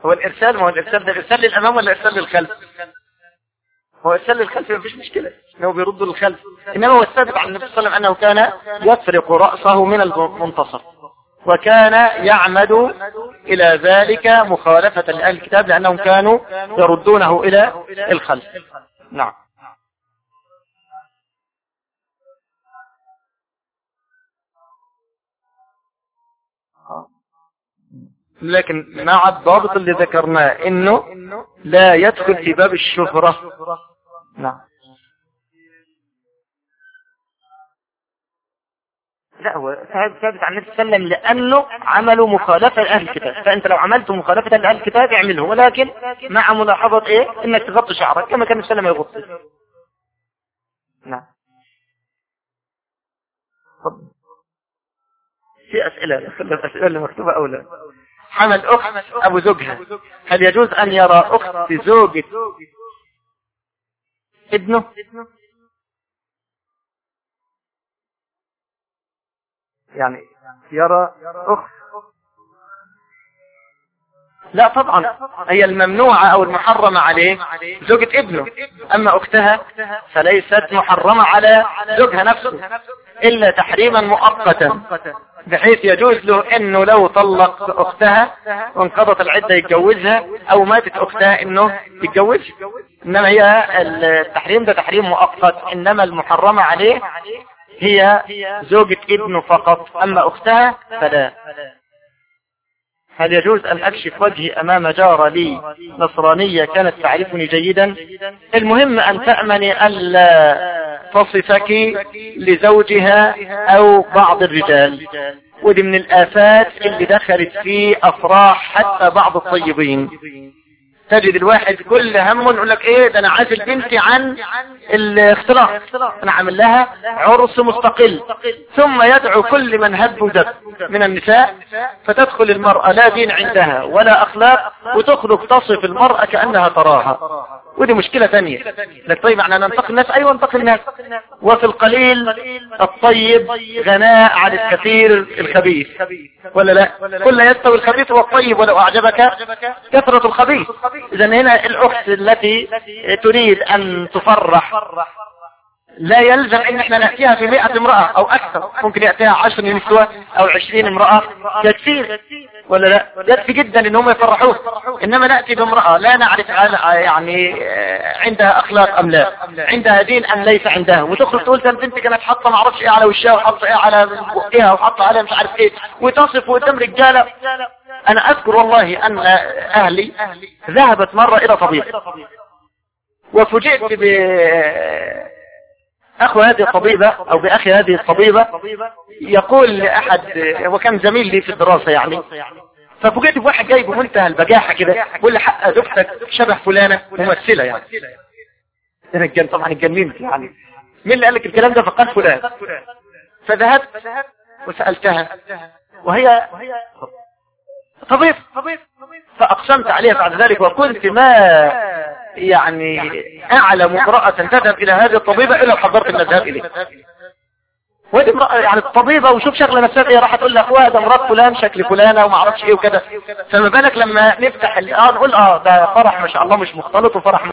[SPEAKER 1] هو الإرسال ما هو الإرسال ده إرسال للأمام ولا إرسال للخلف؟ هو إرسال للخلف ما فيش مشكلة إنه بيرد للخلف إنما هو الثابت عن النبي صلى الله عليه وسلم أنه كان يفرق رأسه من المنتصف وكان يعمد إلى ذلك مخالفة لأهل الكتاب لأنهم كانوا يردونه إلى الخلف. نعم. لكن مع الضابط اللي ذكرناه إنه لا يدخل في باب الشهرة. نعم. لا هو ثابت عن النبي صلى الله عليه وسلم لأنه عملوا مخالفة لأهل الكتاب. فأنت لو عملت مخالفة لأهل الكتاب اعمله ولكن مع ملاحظة إيه؟ إنك تغطي شعرك كما كان السلام يغطي. نعم. في أسئلة؟ الأسئلة اللي مكتوبة أولا حمل أخت أبو زوجها. هل يجوز أن يرى أخت زوجة ابنه؟ يعني يرى أخت. لا طبعا هي الممنوعة أو المحرمة عليه زوجة ابنه. أما أختها فليست محرمة على زوجها نفسه إلا تحريما مؤقتا بحيث يجوز له إنه لو طلق أختها وانقضت العدة يتجوزها أو ماتت أختها إنه يتجوزها. إنما هي التحريم ده تحريم مؤقت إنما المحرمة عليه هي زوجة ابنه فقط أما أختها فلا. هل يجوز أن أكشف وجهي أمام جارة لي نصرانية كانت تعرفني جيدا؟ المهم أن تأمني ألا تصفك لزوجها أو بعض الرجال. ودي من الآفات اللي دخلت في أفراح حتى بعض الطيبين. تجد الواحد كل همه يقول لك إيه ده أنا عازل بنتي عن الاختلاط. أنا عامل لها عرس مستقل. ثم يدعو كل من هب ودب من النساء فتدخل المرأة لا دين عندها ولا أخلاق وتخرج تصف المرأة كأنها تراها. ودي مشكلة ثانية. لك طيب إحنا ننتقل الناس؟ أيوه ننتقل الناس. وفي القليل الطيب غناء عن الكثير الخبيث. ولا لا؟ كل يستوي الخبيث والطيب ولو أعجبك كثرة الخبيث. اذا هنا الأخت التي تريد أن تفرح. لا يلزم إن إحنا نأتيها في مئة امرأة أو أكثر. ممكن يأتيها عشر نسوة أو عشرين امرأة. كثير ولا لا؟ يكفي جدا إن هم يفرحوه. إنما نأتي بامرأة. لا نعرف يعني عندها أخلاق أم لا. عندها دين أم ليس عندها. وتخرج تقول ده البنت كانت حاطه ما أعرفش إيه على وشها وحاطه إيه على بقها وحاطه على مش عارف إيه. وتصف قدام رجاله. أنا أذكر والله أن أهلي ذهبت مرة إلى طبيب. وفوجئت ب أخو هذه الطبيبة أو بأخي هذه الطبيبة يقول لأحد وكان زميل لي في الدراسة يعني. ففوجئت بواحد جاي بمنتهى البجاحة كده بيقول لي حق زوجتك شبه فلانة ممثلة يعني. أنا الجن طبعا اتجننت يعني. مين اللي قال لك الكلام ده؟ فقال فلان. فذهبت وسألتها وهي طبيب. فأقسمت عليها بعد ذلك وكنت ما يعني أعلم امرأة تذهب إلى هذه الطبيبة إلا حضرت المذهب إليه ودي امرأة يعني الطبيبة وشوف شغلة نفسها إيه راح تقول لها اخوها ده مرات فلان شكل فلانة وما أعرفش إيه وكده فما بالك لما نفتح آه نقول آه ده فرح ما شاء الله مش مختلط وفرح